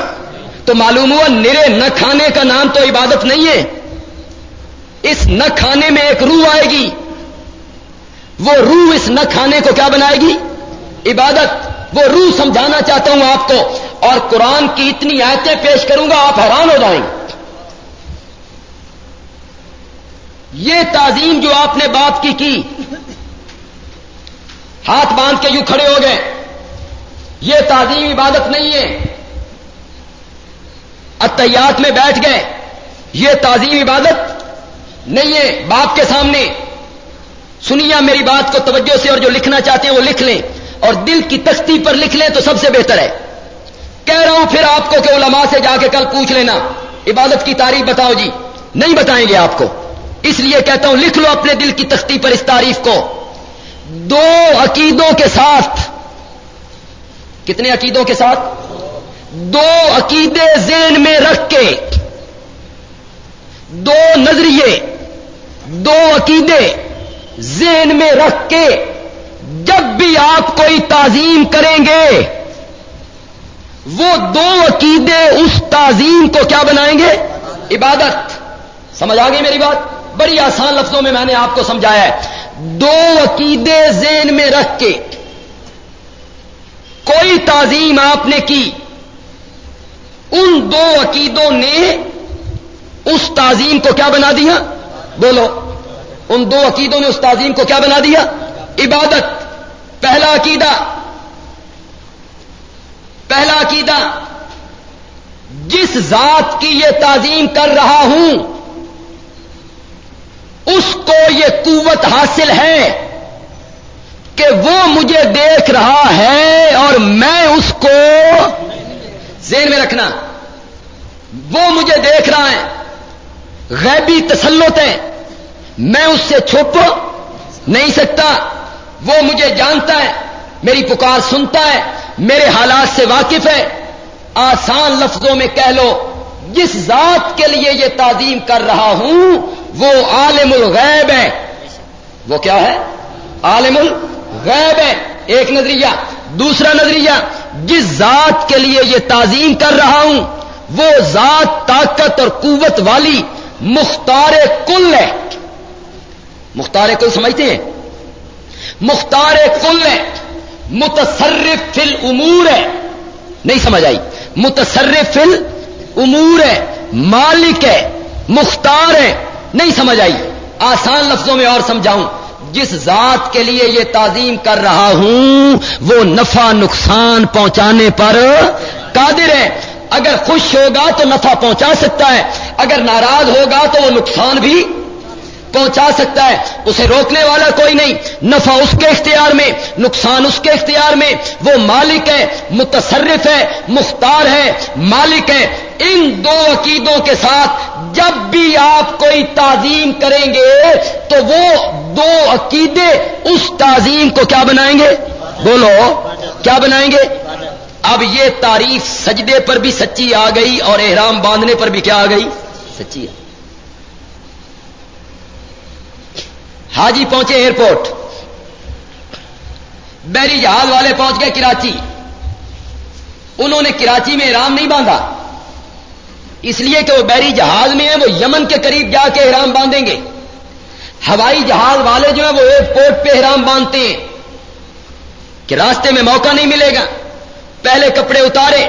تو معلوم ہوا نرے نہ کھانے کا نام تو عبادت نہیں ہے۔ اس نہ کھانے میں ایک روح آئے گی۔ وہ روح اس نہ کھانے کو کیا بنائے گی؟ عبادت۔ وہ روح سمجھانا چاہتا ہوں آپ کو۔ اور قرآن کی اتنی آیتیں پیش کروں گا، آپ حیران ہو جائیں۔ یہ تعظیم جو آپ نے باپ کی کی، ہاتھ باندھ کے یوں کھڑے ہو گئے۔ یہ تعظیم عبادت نہیں ہے۔ اتیات میں بیٹھ گئے۔ یہ تعظیم عبادت نہیں ہے باپ کے سامنے۔ سنیا میری بات کو توجہ سے اور جو لکھنا چاہتے ہیں وہ لکھ لیں۔ اور دل کی تختی پر لکھ لیں تو سب سے بہتر ہے۔ کہہ رہا ہوں پھر آپ کو کہ علماء سے جا کے کل پوچھ لینا۔ عبادت کی تعریف بتاؤ جی۔ نہیں بتائیں گے آپ کو۔ اس لیے کہتا ہوں لکھ لو اپنے دل کی تختی پر اس تعریف کو۔ دو عقیدوں کے ساتھ۔ کتنے عقیدوں کے ساتھ؟ دو عقیدے ذہن میں رکھ کے، دو نظریے، دو عقیدے ذہن میں رکھ کے جب بھی آپ کوئی تعظیم کریں گے، وہ دو عقیدے اس تعظیم کو کیا بنائیں گے؟ عبادت۔ سمجھ آ گئی میری بات؟ بڑی آسان لفظوں میں میں نے آپ کو سمجھایا ہے۔ دو عقیدے ذہن میں رکھ کے کوئی تعظیم آپ نے کی ان دو عقیدوں نے اس تعظیم کو کیا بنا دیا؟ بولو، ان دو عقیدوں نے اس تعظیم کو کیا بنا دیا؟ عبادت، پہلا عقیدہ۔ پہلا عقیدہ، جس ذات کی یہ تعظیم کر رہا ہوں، اس کو یہ قوت حاصل ہے کہ وہ مجھے دیکھ رہا ہے اور میں اس کو ذہن میں رکھنا۔ وہ مجھے دیکھ رہا ہے۔ غیبی تسلط ہے میں اس سے چھپ نہیں سکتا۔ وہ مجھے جانتا ہے، میری پکار سنتا ہے، میرے حالات سے واقف ہے۔ آسان لفظوں میں کہہ لو، جس ذات کے لیے یہ تعظیم کر رہا ہوں، وہ عالم الغیب ہے۔ وہ کیا ہے؟ عالم الغیب ہے۔ ایک نظریہ، دوسرا نظریہ، جس ذات کے لیے یہ تعظیم کر رہا ہوں وہ ذات طاقت اور قوت والی مختار کل ہے۔ مختار کل سمجھتے ہیں؟ مختار کل ہے۔ متصرف فل امور ہے۔ نہیں سمجھ آئی۔ متصرف فل امور ہے۔ مالک ہے۔ مختار ہے۔ نہیں سمجھ آئی۔ آسان لفظوں میں اور سمجھاؤں۔ جس ذات کے لیے یہ تعظیم کر رہا ہوں، وہ نفع نقصان پہنچانے پر قادر ہے۔ اگر خوش ہوگا تو نفع پہنچا سکتا ہے، اگر ناراض ہوگا تو وہ نقصان بھی پہنچا سکتا ہے۔ اسے روکنے والا کوئی نہیں، نفع اس کے اختیار میں، نقصان اس کے اختیار میں۔ وہ مالک ہے، متصرف ہے، مختار ہے، مالک ہے۔ ان دو عقیدوں کے ساتھ جب بھی آپ کوئی تعظیم کریں گے تو وہ دو عقیدے اس تعظیم کو کیا بنائیں گے؟ بولو، کیا بنائیں گے؟ اب یہ تعریف سجدے پر بھی سچی آ گئی اور احرام باندھنے پر بھی کیا آ گئی؟ سچی حاجی پہنچے ایئرپورٹ۔ بحری جہاز والے پہنچ گئے کراچی۔ انہوں نے کراچی میں احرام نہیں باندھا۔ اس لیے کہ وہ بحری جہاز میں ہیں، وہ یمن کے قریب جا کے احرام باندھیں گے۔ ہوائی جہاز والے جو ہیں، وہ ایئرپورٹ پہ احرام باندھتے ہیں۔ کہ راستے میں موقع نہیں ملے گا۔ پہلے کپڑے اتارے،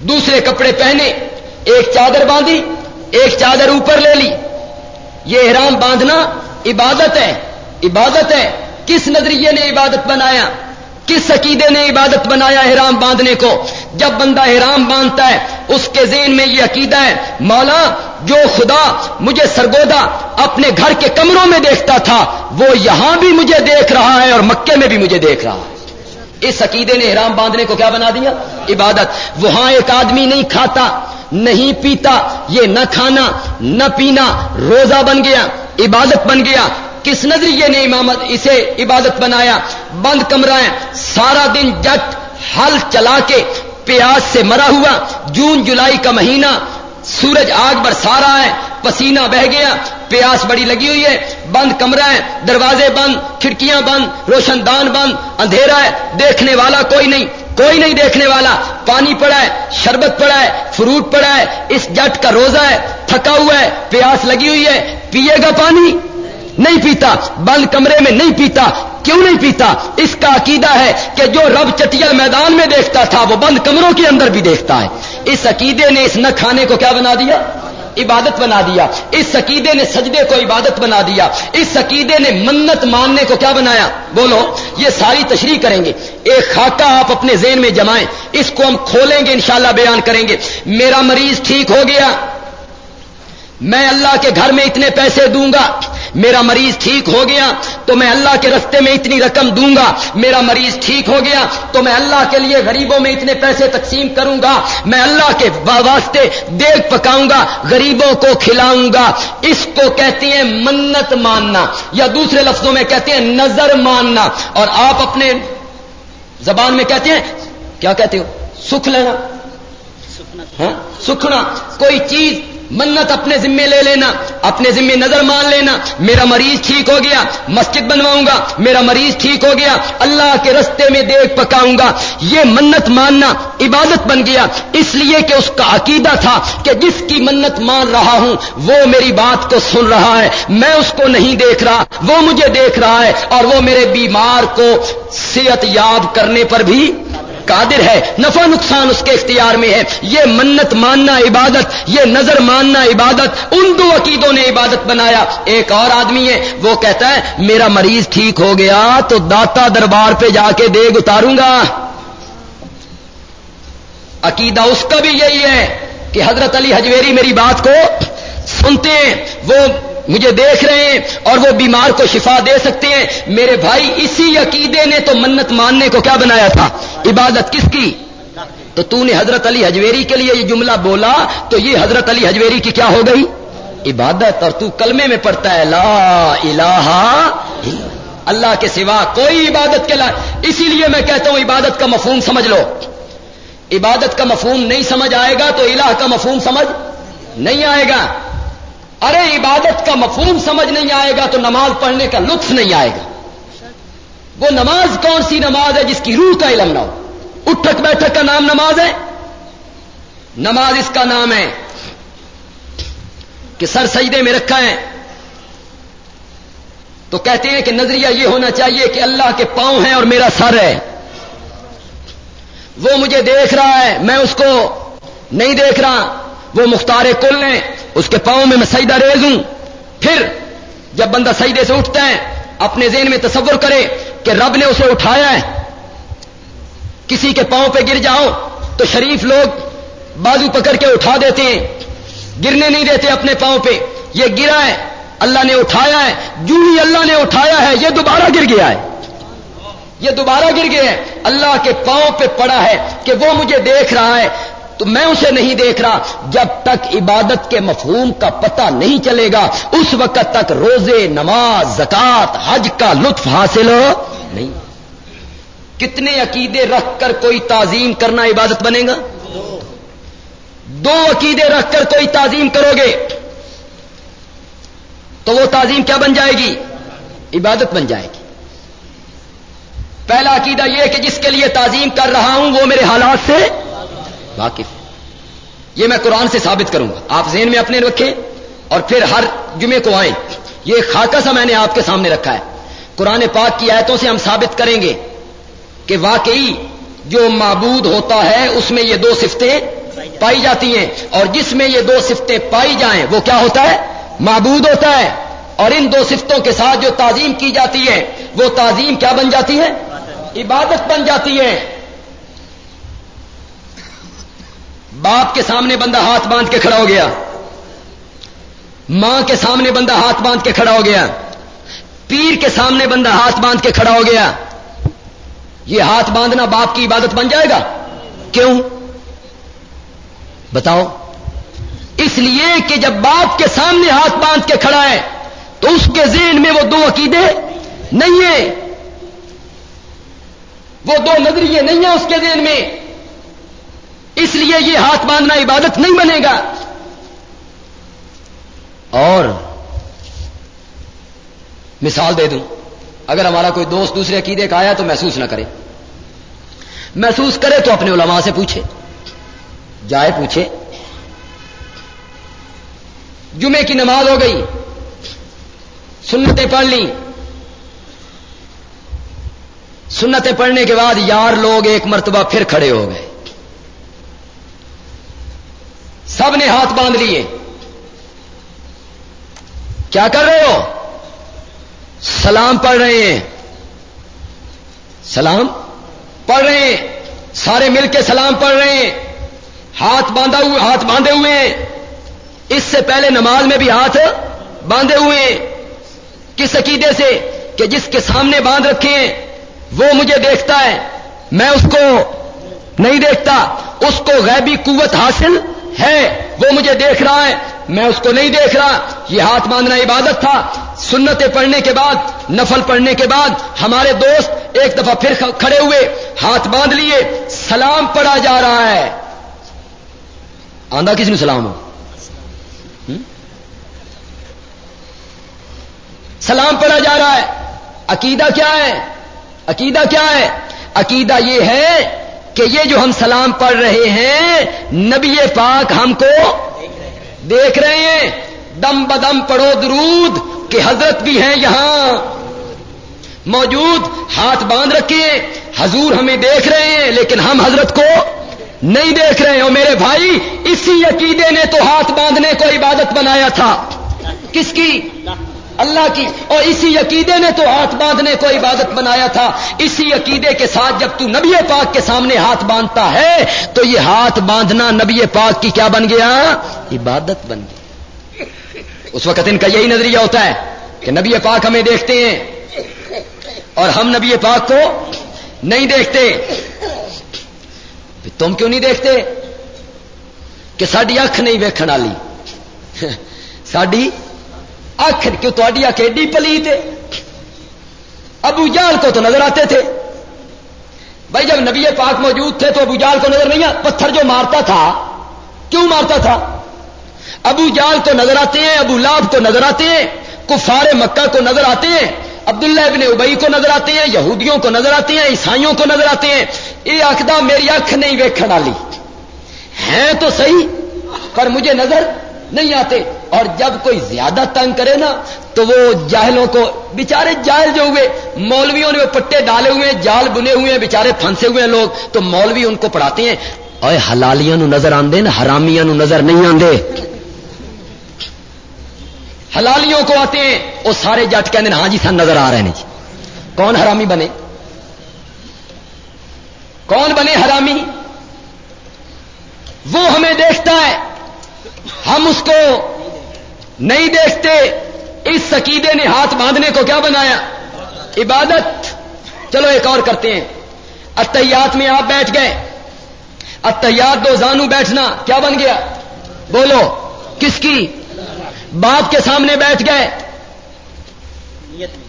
دوسرے کپڑے پہنے، ایک چادر باندھی، ایک چادر اوپر لے لی۔ یہ احرام باندھنا عبادت ہے عبادت ہے۔ کس نظریے نے عبادت بنایا؟ کس عقیدے نے عبادت بنایا احرام باندھنے کو؟ جب بندہ احرام باندھتا ہے، اس کے ذہن میں یہ عقیدہ ہے، مولا، جو خدا مجھے سرگودا اپنے گھر کے کمروں میں دیکھتا تھا، وہ یہاں بھی مجھے دیکھ رہا ہے اور مکے میں بھی مجھے دیکھ رہا ہے۔ اس عقیدے نے احرام باندھنے کو کیا بنا دیا؟ عبادت۔ وہاں ایک آدمی نہیں کھاتا، نہیں پیتا، یہ نہ کھانا، نہ پینا، روزہ بن گیا، عبادت بن گیا۔ کس نظریے نے امامت اسے عبادت بنایا؟ بند کمرہ ہے سارا دن جٹ ہل چلا کے پیاس سے مرا ہوا۔ جون جولائی کا مہینہ، سورج آگ برسا رہا ہے، پسینہ بہ گیا۔ پیاس بڑی لگی ہوئی ہے، بند کمرہ ہے، دروازے بند، کھڑکیاں بند روشن دان بند، اندھیرا ہے، دیکھنے والا کوئی نہیں کوئی نہیں دیکھنے والا۔ پانی پڑا ہے، شربت پڑا ہے، فروٹ پڑا ہے، اس جٹ کا روزہ ہے، تھکا ہوا ہے، پیاس لگی ہوئی ہے۔ پیے گا پانی؟ نہیں پیتا، بند کمرے میں نہیں پیتا۔ کیوں نہیں پیتا؟ اس کا عقیدہ ہے کہ جو رب چٹیا میدان میں دیکھتا تھا، وہ بند کمروں کے اندر بھی دیکھتا ہے۔ اس عقیدے نے اس نہ کھانے کو کیا بنا دیا؟ عبادت بنا دیا۔ اس عقیدے نے سجدے کو عبادت بنا دیا۔ اس عقیدے نے منت ماننے کو کیا بنایا؟ بولو، یہ ساری تشریح کریں گے۔ ایک خاکہ آپ اپنے ذہن میں جمائیں۔ اس کو ہم کھولیں گے، انشاءاللہ بیان کریں گے۔ میرا مریض ٹھیک ہو گیا۔ میں اللہ کے گھر میں اتنے پیسے دوں گا۔ میرا مریض ٹھیک ہو گیا تو میں اللہ کے رستے میں اتنی رقم دوں گا، میرا مریض ٹھیک ہو گیا تو میں اللہ کے لیے غریبوں میں اتنے پیسے تقسیم کروں گا، میں اللہ کے واسطے دیکھ پکاؤں گا، غریبوں کو کھلاؤں گا۔ اس کو کہتے ہیں منت ماننا یا دوسرے لفظوں میں کہتے ہیں نظر ماننا۔ اور آپ اپنے زبان میں کہتے ہیں، کیا کہتے ہو؟ سکھ لینا ہاں؟ سکھنا۔ کوئی چیز منت اپنے ذمے لے لینا، اپنے ذمے نظر مان لینا، میرا مریض ٹھیک ہو گیا، مسجد بنواؤں گا، میرا مریض ٹھیک ہو گیا، اللہ کے رستے میں دیکھ پکاؤں گا، یہ منت ماننا عبادت بن گیا، اس لیے کہ اس کا عقیدہ تھا کہ جس کی منت مان رہا ہوں، وہ میری بات کو سن رہا ہے، میں اس کو نہیں دیکھ رہا، وہ مجھے دیکھ رہا ہے، اور وہ میرے بیمار کو صحت یاب کرنے پر بھی قادر ہے، نفع نقصان اس کے اختیار میں ہے۔ یہ منت ماننا عبادت، یہ نظر ماننا عبادت، ان دو عقیدوں نے عبادت بنایا۔ ایک اور آدمی ہے، وہ کہتا ہے، میرا مریض ٹھیک ہو گیا، تو داتا دربار پہ جا کے دیگ اتاروں گا۔ عقیدہ اس کا بھی یہی ہے کہ حضرت علی حجویری میری بات کو سنتے ہیں۔ وہ مجھے دیکھ رہے ہیں اور وہ بیمار کو شفا دے سکتے ہیں۔ میرے بھائی، اسی عقیدے نے تو منت ماننے کو کیا بنایا تھا؟ عبادت کس کی؟ تو تو نے حضرت علی حجویری کے لیے یہ جملہ بولا، تو یہ حضرت علی حجویری کی کیا ہو گئی؟ عبادت، اور تو کلمے میں پڑھتا ہے، لا الہ اللہ کے سوا کوئی عبادت کے لا، اسی لیے میں کہتا ہوں عبادت کا مفہوم سمجھ لو۔ عبادت کا مفہوم نہیں سمجھ آئے گا تو الہ کا مفہوم سمجھ نہیں آئے گا۔ ارے عبادت کا مفہوم سمجھ نہیں آئے گا تو نماز پڑھنے کا لطف نہیں آئے گا۔ وہ نماز کون سی نماز ہے جس کی روح کا علم نہ ہو؟ اٹھک بیٹھک کا نام نماز ہے؟ نماز اس کا نام ہے کہ سر سجدے میں رکھا ہے۔ تو کہتے ہیں کہ نظریہ یہ ہونا چاہیے کہ اللہ کے پاؤں ہیں اور میرا سر ہے۔ وہ مجھے دیکھ رہا ہے، میں اس کو نہیں دیکھ رہا۔ وہ مختار کل ہیں۔ اس کے پاؤں میں میں سجدہ ریز ہوں۔ پھر جب بندہ سجدے سے اٹھتا ہے، اپنے ذہن میں تصور کرے کہ رب نے اسے اٹھایا ہے۔ کسی کے پاؤں پہ گر جاؤ تو شریف لوگ بازو پکڑ کے اٹھا دیتے ہیں۔ گرنے نہیں دیتے اپنے پاؤں پہ۔ یہ گرا ہے، اللہ نے اٹھایا ہے۔ جو ہی اللہ نے اٹھایا ہے، یہ دوبارہ گر گیا ہے۔ یہ دوبارہ گر گیا ہے۔ اللہ کے پاؤں پہ پڑا ہے کہ وہ مجھے دیکھ رہا ہے۔ تو میں اسے نہیں دیکھ رہا۔ جب تک عبادت کے مفہوم کا پتہ نہیں چلے گا، اس وقت تک روزے، نماز زکات حج کا لطف حاصل ہو نہیں۔ کتنے عقیدے رکھ کر کوئی تعظیم کرنا عبادت بنے گا؟ دو عقیدے رکھ کر کوئی تعظیم کرو گے تو وہ تعظیم کیا بن جائے گی؟ عبادت بن جائے گی۔ پہلا عقیدہ یہ کہ جس کے لیے تعظیم کر رہا ہوں وہ میرے حالات سے واقف۔ یہ میں قرآن سے ثابت کروں گا۔ آپ ذہن میں اپنے رکھیں اور پھر ہر جمعے کو آئیں۔ یہ خاکہ سا میں نے آپ کے سامنے رکھا ہے۔ قرآن پاک کی آیتوں سے ہم ثابت کریں گے کہ واقعی جو معبود ہوتا ہے، اس میں یہ دو سفتیں پائی جاتی ہیں۔ اور جس میں یہ دو سفتیں پائی جائیں، وہ کیا ہوتا ہے؟ معبود ہوتا ہے۔ اور ان دو سفتوں کے ساتھ جو تعظیم کی جاتی ہے، وہ تعظیم کیا بن جاتی ہے؟ عبادت بن جاتی ہے۔ باپ کے سامنے بندہ ہاتھ باندھ کے کھڑا ہو گیا۔ ماں کے سامنے بندہ ہاتھ باندھ کے کھڑا ہو گیا۔ پیر کے سامنے بندہ ہاتھ باندھ کے کھڑا ہو گیا۔ یہ ہاتھ باندھنا باپ کی عبادت بن جائے گا؟ کیوں؟ بتاؤ۔ اس لیے کہ جب باپ کے سامنے ہاتھ باندھ کے کھڑا ہے، تو اس کے ذہن میں وہ دو عقیدے نہیں ہیں۔ وہ دو نظریے نہیں ہیں اس کے ذہن میں۔ اس لیے یہ ہاتھ باندھنا عبادت نہیں بنے گا۔ اور مثال دے دوں۔ اگر ہمارا کوئی دوست دوسرے عقیدے کا آیا تو محسوس نہ کرے۔ محسوس کرے تو اپنے علماء سے پوچھے۔ جائے پوچھے۔ جمعے کی نماز ہو گئی۔ سنتیں پڑھ لی سنتیں پڑھنے کے بعد یار لوگ ایک مرتبہ پھر کھڑے ہو گئے۔ سب نے ہاتھ باندھ لیے۔ کیا کر رہے ہو؟ سلام پڑھ رہے ہیں۔ سلام؟ پڑھ رہے ہیں۔ سارے مل کے سلام پڑھ رہے ہیں۔ ہاتھ باندھا ہوئے ہاتھ باندھے ہوئے ہیں۔ اس سے پہلے نماز میں بھی ہاتھ باندھے ہوئے ہیں۔ کس عقیدے سے؟ کہ جس کے سامنے باندھ رکھے ہیں۔ وہ مجھے دیکھتا ہے۔ میں اس کو نہیں دیکھتا۔ اس کو غیبی قوت حاصل ہے، وہ مجھے دیکھ رہا ہے۔ میں اس کو نہیں دیکھ رہا۔ یہ ہاتھ باندھنا عبادت تھا۔ سنتیں پڑھنے کے بعد، نفل پڑھنے کے بعد ہمارے دوست ایک دفعہ پھر کھڑے ہوئے، ہاتھ باندھ لیے، سلام پڑھا جا رہا ہے۔ آندہ کس نے سلام ہو؟ سلام پڑھا جا رہا ہے۔ عقیدہ کیا ہے؟ عقیدہ کیا ہے؟ عقیدہ یہ ہے کہ یہ جو ہم سلام پڑھ رہے ہیں، نبی پاک ہم کو دیکھ رہے ہیں۔ دم بدم پڑھو درود کہ حضرت بھی ہیں یہاں۔ موجود ہاتھ باندھ رکھے حضور ہمیں دیکھ رہے ہیں، لیکن ہم حضرت کو نہیں دیکھ رہے۔ ہیں اور میرے بھائی، اسی عقیدے نے تو ہاتھ باندھنے کو عبادت بنایا تھا۔ کس کی؟ اللہ کی۔ اور اسی عقیدے نے تو ہاتھ باندھنے کو عبادت بنایا تھا۔ اسی عقیدے کے ساتھ جب تو نبی پاک کے سامنے ہاتھ باندھتا ہے، تو یہ ہاتھ باندھنا نبی پاک کی کیا بن گیا؟ عبادت بن گئی اس وقت ان کا یہی نظریہ ہوتا ہے کہ نبی پاک ہمیں دیکھتے ہیں اور ہم نبی پاک کو نہیں دیکھتے۔ تم کیوں نہیں دیکھتے؟ کہ ساری اکھ نہیں ویکن والی ساری اکھ کیوں تاری ایڈی پلی تھے ابو جال کو تو نظر آتے تھے۔ بھائی جب نبی پاک موجود تھے تو ابو جال کو نظر نہیں پتھر جو مارتا تھا۔ کیوں مارتا تھا؟ ابو جال کو نظر آتے ہیں، ابو لاب کو نظر آتے ہیں، کفار مکہ کو نظر آتے ہیں، عبداللہ ابن ابئی کو نظر آتے ہیں، یہودیوں کو نظر آتے ہیں، عیسائیوں کو نظر آتے ہیں۔ یہ آخدہ میری اکھ نہیں ویکن والی۔ ہیں تو صحیح، پر مجھے نظر نہیں آتے۔ اور جب کوئی زیادہ تنگ کرے نا تو وہ جاہلوں کو بےچارے جاہل جو ہوئے، مولویوں نے وہ پٹے ڈالے ہوئے ہیں جال بنے ہوئے ہیں بےچارے پھنسے ہوئے ہیں لوگ، تو مولوی ان کو پڑھاتے ہیں اور حلالیاں نو نظر آندے نا، حرامیاں نو نظر نہیں آندے. حلالیوں کو آتے ہیں، وہ سارے جٹ کہتے ہیں ہاں جی سن نظر آ رہے ہیں جی۔ کون حرامی بنے؟ کون بنے حرامی؟ وہ ہمیں دیکھتا ہے، ہم اس کو نہیں دیکھتے، اس عقیدے نے ہاتھ باندھنے کو کیا بنایا؟ عبادت۔ چلو ایک اور کرتے ہیں۔ اتیات میں آپ بیٹھ گئے۔ اتیات دو زانو بیٹھنا کیا بن گیا؟ بولو، کس کی؟ باپ کے سامنے بیٹھ گئے۔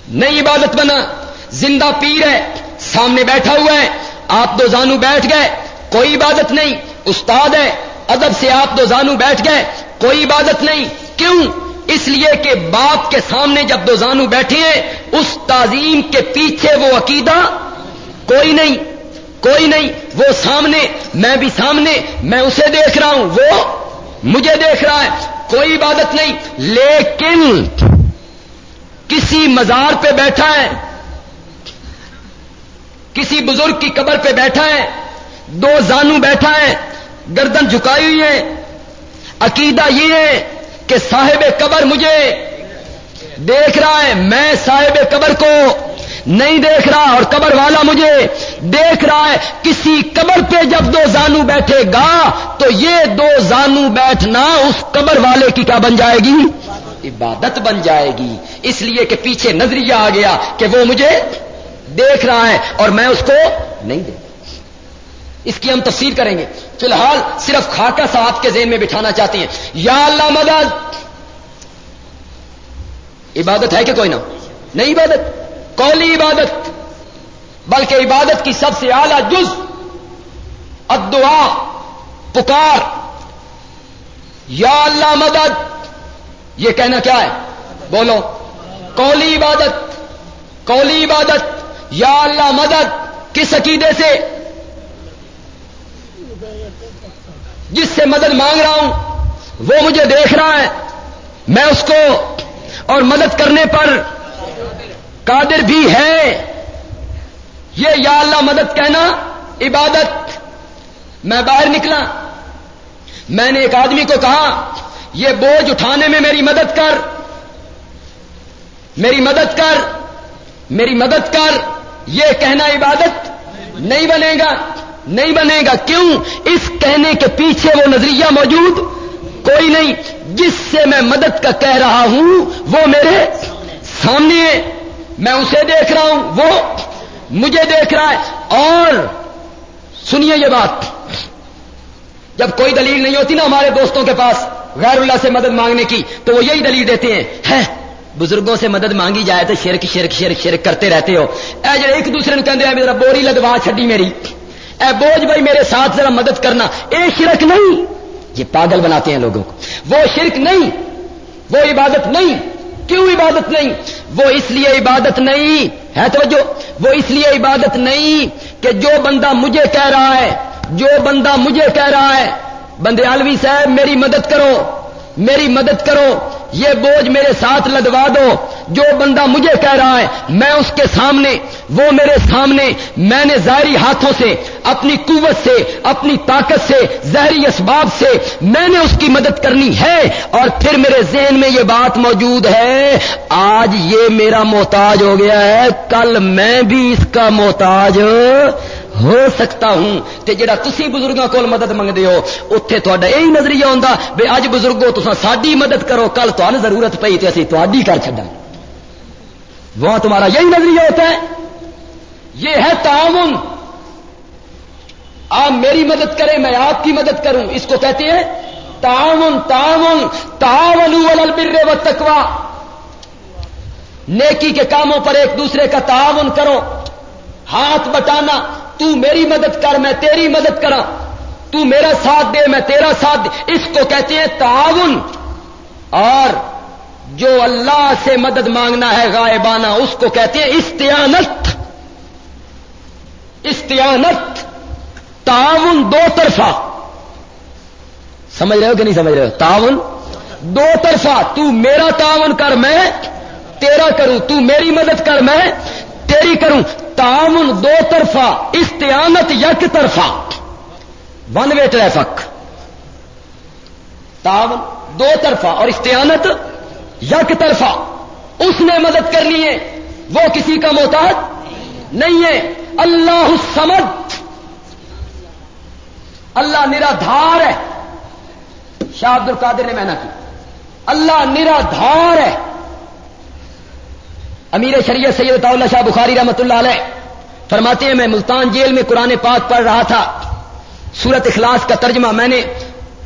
نئی عبادت بنا۔ زندہ پیر ہے، سامنے بیٹھا ہوا ہے۔ آپ دو زانو بیٹھ گئے۔ کوئی عبادت نہیں۔ استاد ہے، ادب سے آپ دو زانو بیٹھ گئے۔ کوئی عبادت نہیں۔ کیوں؟ اس لیے کہ باپ کے سامنے جب دو زانو بیٹھے ہیں، اس تعظیم کے پیچھے وہ عقیدہ کوئی نہیں کوئی نہیں، وہ سامنے، میں بھی سامنے، میں اسے دیکھ رہا ہوں، وہ مجھے دیکھ رہا ہے، کوئی عبادت نہیں۔ لیکن کسی مزار پہ بیٹھا ہے، کسی بزرگ کی قبر پہ بیٹھا ہے، دو زانو بیٹھا ہے، گردن جھکائی ہوئی ہے، عقیدہ یہ ہے کہ صاحب قبر مجھے دیکھ رہا ہے، میں صاحب قبر کو نہیں دیکھ رہا اور قبر والا مجھے دیکھ رہا ہے۔ کسی قبر پہ جب دو زانو بیٹھے گا تو یہ دو زانو بیٹھنا اس قبر والے کی کیا بن جائے گی؟ عبادت بن جائے گی۔ اس لیے کہ پیچھے نظریہ آ گیا کہ وہ مجھے دیکھ رہا ہے اور میں اس کو نہیں دیکھ اس کی ہم تفسیر کریں گے۔ فی الحال صرف خاکہ صاحب کے ذہن میں بٹھانا چاہتے ہیں۔ یا اللہ مدد! عبادت ہے کہ کوئی نہ؟ نہیں عبادت، قولی عبادت۔ بلکہ عبادت کی سب سے اعلی جز ادعا پکار۔ یا اللہ مدد! یہ کہنا کیا ہے؟ بولو۔ کولی عبادت کولی عبادت۔ یا اللہ مدد! کس عقیدے سے؟ جس سے مدد مانگ رہا ہوں، وہ مجھے دیکھ رہا ہے۔ میں اس کو اور مدد کرنے پر قادر بھی ہے۔ یہ یا اللہ مدد کہنا عبادت۔ میں باہر نکلا۔ میں نے ایک آدمی کو کہا، یہ بوجھ اٹھانے میں میری مدد کر۔ میری مدد کر۔ میری مدد کر۔ یہ کہنا عبادت نہیں بنے گا۔ نہیں بنے گا۔ کیوں؟ اس کہنے کے پیچھے وہ نظریہ موجود کوئی نہیں۔ جس سے میں مدد کا کہہ رہا ہوں، وہ میرے سامنے ہے۔ میں اسے دیکھ رہا ہوں، وہ مجھے دیکھ رہا ہے۔ اور سنیے یہ بات۔ جب کوئی دلیل نہیں ہوتی نا ہمارے دوستوں کے پاس غیر اللہ سے مدد مانگنے کی، تو وہ یہی دلیل دیتے ہیں۔ ہے، بزرگوں سے مدد مانگی جائے تو شرک شرک شرک شرک کرتے رہتے ہو۔ اے جڑے ایک دوسرے نے کہتے ہیں میرا بوری لدوا چھڈی میری۔ اے بوجھ بھائی، میرے ساتھ ذرا مدد کرنا۔ اے شرک نہیں۔ یہ پاگل بناتے ہیں لوگوں کو۔ وہ شرک نہیں۔ وہ عبادت نہیں۔ کیوں عبادت نہیں؟ وہ اس لیے عبادت نہیں۔ ہے تو جو وہ اس لیے عبادت نہیں کہ جو بندہ مجھے کہہ رہا ہے، جو بندہ مجھے کہہ رہا ہے، بندے علوی صاحب، میری مدد کرو۔ میری مدد کرو۔ یہ بوجھ میرے ساتھ لدوا دو۔ جو بندہ مجھے کہہ رہا ہے، میں اس کے سامنے، وہ میرے سامنے، میں نے ظاہری ہاتھوں سے، اپنی قوت سے، اپنی طاقت سے ظاہری اسباب سے، میں نے اس کی مدد کرنی ہے۔ اور پھر میرے ذہن میں یہ بات موجود ہے، آج یہ میرا محتاج ہو گیا ہے، کل میں بھی اس کا محتاج ہو سکتا ہوں تے جڑا تسی بزرگوں کو مدد منگتے ہو اتنے تا یہی نظریہ ہوتا بھائی اج بزرگوں تو ساری مدد کرو، کل تو ضرورت پی تو اسی تھی کر چڈا وہ تمہارا یہی نظریہ ہوتا ہے۔ یہ ہے تعاون۔ آپ میری مدد کریں، میں آپ کی مدد کروں۔ اس کو کہتے ہیں تعاون تعاون تعاون البر و تکوا نیکی کے کاموں پر ایک دوسرے کا تعاون کرو۔ ہاتھ بٹانا۔ تو میری مدد کر، میں تیری مدد کرا تو میرا ساتھ دے، میں تیرا ساتھ دے۔ اس کو کہتے ہیں تعاون۔ اور جو اللہ سے مدد مانگنا ہے غائبانہ، اس کو کہتے ہیں استعانت۔ استعانت۔ تعاون دو طرفہ۔ سمجھ رہے ہو کہ نہیں سمجھ رہے ہو؟ تعاون دو طرفہ۔ تو میرا تعاون کر، میں تیرا کروں۔ تو میری مدد کر، میں تیری کروں، تعاون دو طرفہ، استعانت یک طرفہ۔ ون وے ٹریفک تعاون دو طرفہ اور استعانت یک طرفہ۔ اس نے مدد کرنی ہے، وہ کسی کا محتاج نہیں ہے۔ اللہ سمد اللہ نرا دھار ہے۔ شاہ عبد القادر نے محنت کی۔ اللہ نرا دھار ہے۔ امیر شریعت سید اللہ شاہ بخاری رحمت اللہ علیہ فرماتے ہیں، میں ملتان جیل میں قرآن پاک پڑھ رہا تھا۔ سورت اخلاص کا ترجمہ میں نے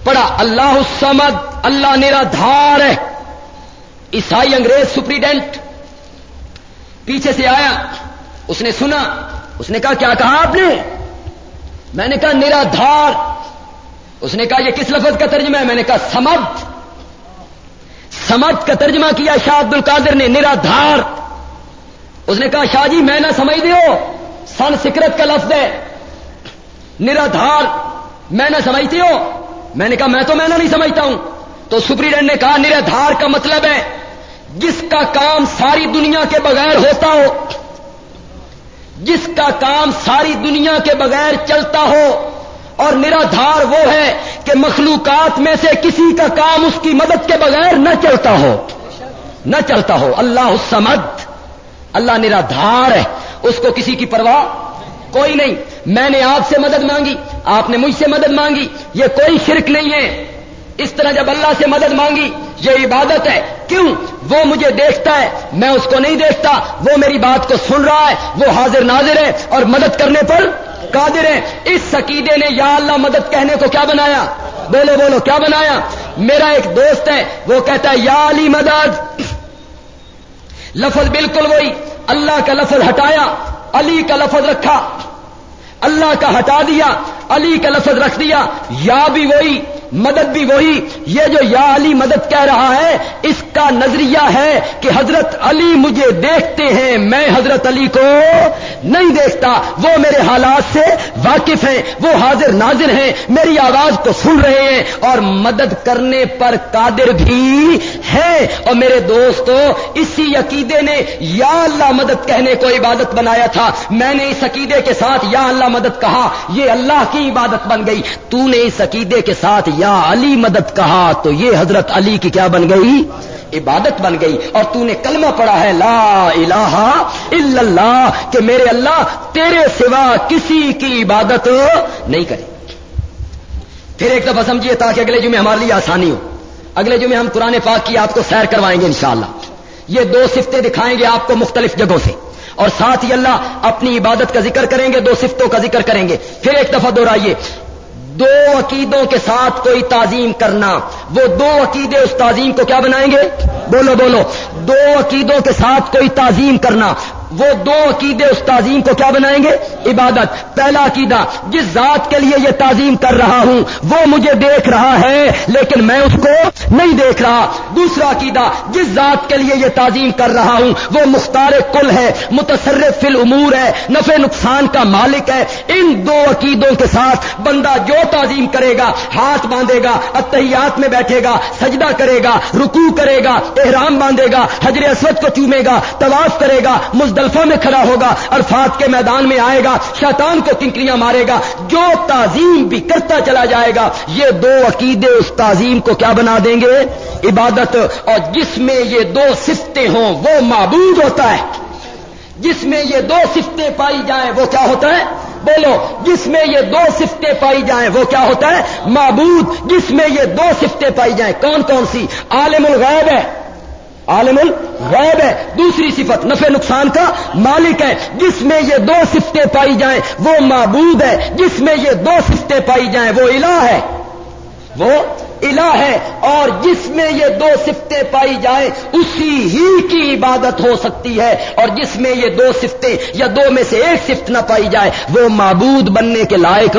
پڑھا۔ اللہ السمد اللہ نیرا دھار ہے۔ عیسائی انگریز سپریڈینٹ پیچھے سے آیا، اس نے سنا، اس نے کہا، کیا کہا آپ نے؟ میں نے کہا نیرا دھار اس نے کہا، یہ کس لفظ کا ترجمہ ہے؟ میں نے کہا سمد سمد کا ترجمہ کیا شاہ عبد القادر نے نیرا دھار اس نے کہا، شاہ جی میں نہ سمجھ دیو۔ سن سکرت کا لفظ ہے۔ نرادھار، میں نہ سمجھتی ہو میں نے کہا، میں تو میں نہ نہیں سمجھتا ہوں۔ تو سپریڈنٹ نے کہا، نرادھار کا مطلب ہے، جس کا کام ساری دنیا کے بغیر ہوتا ہو، جس کا کام ساری دنیا کے بغیر چلتا ہو، اور نرادھار وہ ہے کہ مخلوقات میں سے کسی کا کام اس کی مدد کے بغیر نہ چلتا ہو۔ نہ چلتا ہو۔ اللہ السمد اللہ نرا دھار ہے، اس کو کسی کی پرواہ کوئی نہیں۔ میں نے آپ سے مدد مانگی، آپ نے مجھ سے مدد مانگی، یہ کوئی شرک نہیں ہے۔ اس طرح جب اللہ سے مدد مانگی، یہ عبادت ہے۔ کیوں؟ وہ مجھے دیکھتا ہے، میں اس کو نہیں دیکھتا۔ وہ میری بات کو سن رہا ہے، وہ حاضر ناظر ہے اور مدد کرنے پر قادر ہے۔ اس سکیدے نے یا اللہ مدد کہنے کو کیا بنایا؟ بولو بولو، کیا بنایا؟ میرا ایک دوست ہے، وہ کہتا ہے، یا علی مدد۔ لفظ بالکل وہی۔ اللہ کا لفظ ہٹایا، علی کا لفظ رکھا۔ اللہ کا ہٹا دیا، علی کا لفظ رکھ دیا، یا بھی وہی۔ مدد بھی وہی، یہ جو یا علی مدد کہہ رہا ہے، اس کا نظریہ ہے کہ حضرت علی مجھے دیکھتے ہیں، میں حضرت علی کو نہیں دیکھتا۔ وہ میرے حالات سے واقف ہیں، وہ حاضر ناظر ہیں، میری آواز کو سن رہے ہیں اور مدد کرنے پر قادر بھی ہے اور میرے دوستو، اسی عقیدے نے یا اللہ مدد کہنے کو عبادت بنایا تھا۔ میں نے اس عقیدے کے ساتھ یا اللہ مدد کہا، یہ اللہ کی عبادت بن گئی۔ تو نے اس عقیدے کے ساتھ یا علی مدد کہا تو یہ حضرت علی کی کیا بن گئی؟ عبادت بن گئی۔ اور تو نے کلمہ پڑھا ہے، لا الہ الا اللہ، کہ میرے اللہ تیرے سوا کسی کی عبادت نہیں کرے پھر ایک دفعہ سمجھیے تاکہ اگلے جمعے ہمارے لیے آسانی ہو۔ اگلے جمعے ہم قرآن پاک کی آپ کو سیر کروائیں گے انشاءاللہ۔ یہ دو سفتے دکھائیں گے آپ کو مختلف جگہوں سے۔ اور ساتھ ہی اللہ اپنی عبادت کا ذکر کریں گے، دو سفتوں کا ذکر کریں گے۔ پھر ایک دفعہ دوہرائیے دو عقیدوں کے ساتھ کوئی تعظیم کرنا، وہ دو عقیدے اس تعظیم کو کیا بنائیں گے؟ بولو بولو۔ دو عقیدوں کے ساتھ کوئی تعظیم کرنا وہ دو عقیدے اس تعظیم کو کیا بنائیں گے؟ عبادت۔ پہلا عقیدہ، جس ذات کے لیے یہ تعظیم کر رہا ہوں، وہ مجھے دیکھ رہا ہے، لیکن میں اس کو نہیں دیکھ رہا۔ دوسرا عقیدہ، جس ذات کے لیے یہ تعظیم کر رہا ہوں، وہ مختار کل ہے، متصرف فی الامور ہے، نفع نقصان کا مالک ہے۔ ان دو عقیدوں کے ساتھ بندہ جو تعظیم کرے گا، ہاتھ باندھے گا، اتحیات میں بیٹھے گا، سجدہ کرے گا، رکوع کرے گا، احرام باندھے گا، حجر اسود کو چومے گا، طواف کرے گا مزد مزدلفہ میں کھڑا ہوگا، عرفات کے میدان میں آئے گا، شیطان کو کنکریاں مارے گا، جو تعظیم بھی کرتا چلا جائے گا، یہ دو عقیدے اس تعظیم کو کیا بنا دیں گے؟ عبادت، اور جس میں یہ دو سفتے ہوں، وہ معبود ہوتا ہے۔ جس میں یہ دو سفتیں پائی جائیں، وہ کیا ہوتا ہے؟ بولو، جس میں یہ دو سفتیں پائی جائیں، وہ کیا ہوتا ہے؟ معبود۔ جس میں یہ دو سفتیں پائی جائیں، کون کون سی؟ عالم الغیب ہے۔ عالم الغیب ہے۔ دوسری صفت نفع نقصان کا مالک ہے۔ جس میں یہ دو سفتیں پائی جائیں، وہ معبود ہے۔ جس میں یہ دو سفتیں پائی جائیں، وہ الہ ہے۔ وہ الہ ہے۔ اور جس میں یہ دو سفتیں پائی جائیں، اسی ہی کی عبادت ہو سکتی ہے۔ اور جس میں یہ دو سفتیں یا دو میں سے ایک صفت نہ پائی جائے، وہ معبود بننے کے لائق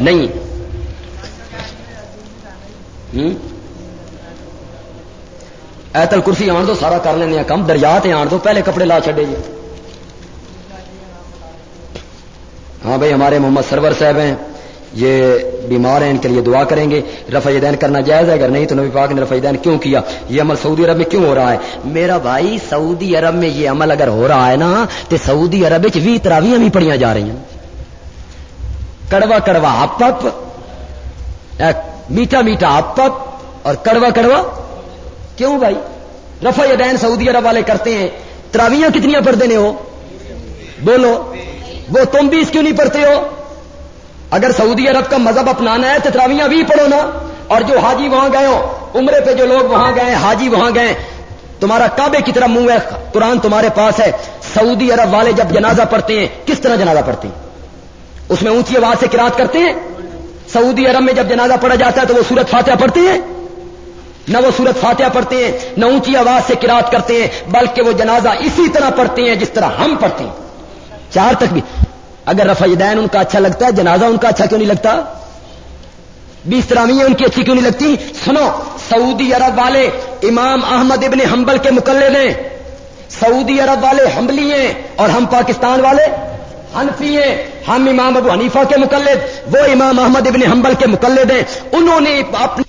نہیں۔ ایتل کرسی آن دو، سارا کر لینا کم دریا تے آن دو، پہلے کپڑے لا چڈے جی۔ ہاں بھائی، ہمارے محمد سرور صاحب ہیں، یہ بیمار ہیں، ان کے لیے دعا کریں گے۔ رفع دین کرنا جائز ہے، اگر نہیں تو نبی پاک نے رفع دین کیوں کیا؟ یہ عمل سعودی عرب میں کیوں ہو رہا ہے؟ میرا بھائی، سعودی عرب میں یہ عمل اگر ہو رہا ہے نا، تو سعودی عرب بھی تراویاں بھی پڑیاں جا رہی ہیں۔ کڑوا کڑوا اپ اپ میٹھا میٹھا اپ اپ اور کڑوا کڑوا کیوں بھائی؟ رفع دین سعودی عرب والے کرتے ہیں۔ تراویاں کتنی پڑھتے ہیں وہ بولو۔ وہ تم بھی اس کیوں نہیں پڑھتے ہو؟ اگر سعودی عرب کا مذہب اپنانا ہے تو تراویاں بھی پڑھو نا۔ اور جو حاجی وہاں گئے ہو عمرے پہ جو لوگ وہاں گئے حاجی وہاں گئے تمہارا کعبے کی طرح منہ ہے، قرآن تمہارے پاس ہے۔ سعودی عرب والے جب جنازہ پڑھتے ہیں، کس طرح جنازہ پڑھتے ہیں؟ اس میں اونچی آواز سے کراط کرتے ہیں؟ سعودی عرب میں جب جنازہ پڑھا جاتا ہے تو وہ سورت فاتحہ پڑھتے ہیں؟ نہ وہ سورت فاتحہ پڑھتے ہیں، نہ اونچی آواز سے کراط کرتے ہیں، بلکہ وہ جنازہ اسی طرح پڑھتے ہیں جس طرح ہم پڑھتے ہیں۔ چار تک بھی اگر رفع دین ان کا اچھا لگتا ہے، جنازہ ان کا اچھا کیوں نہیں لگتا؟ بیس ترامی ان کی اچھی کیوں نہیں لگتی؟ سنو، سعودی عرب والے امام احمد ابن حنبل کے مقلد ہیں۔ سعودی عرب والے حملی ہیں اور ہم پاکستان والے حنفی ہیں۔ ہم امام ابو حنیفہ کے مقلد، وہ امام احمد ابن حنبل کے مقلد ہیں۔ انہوں نے اپنے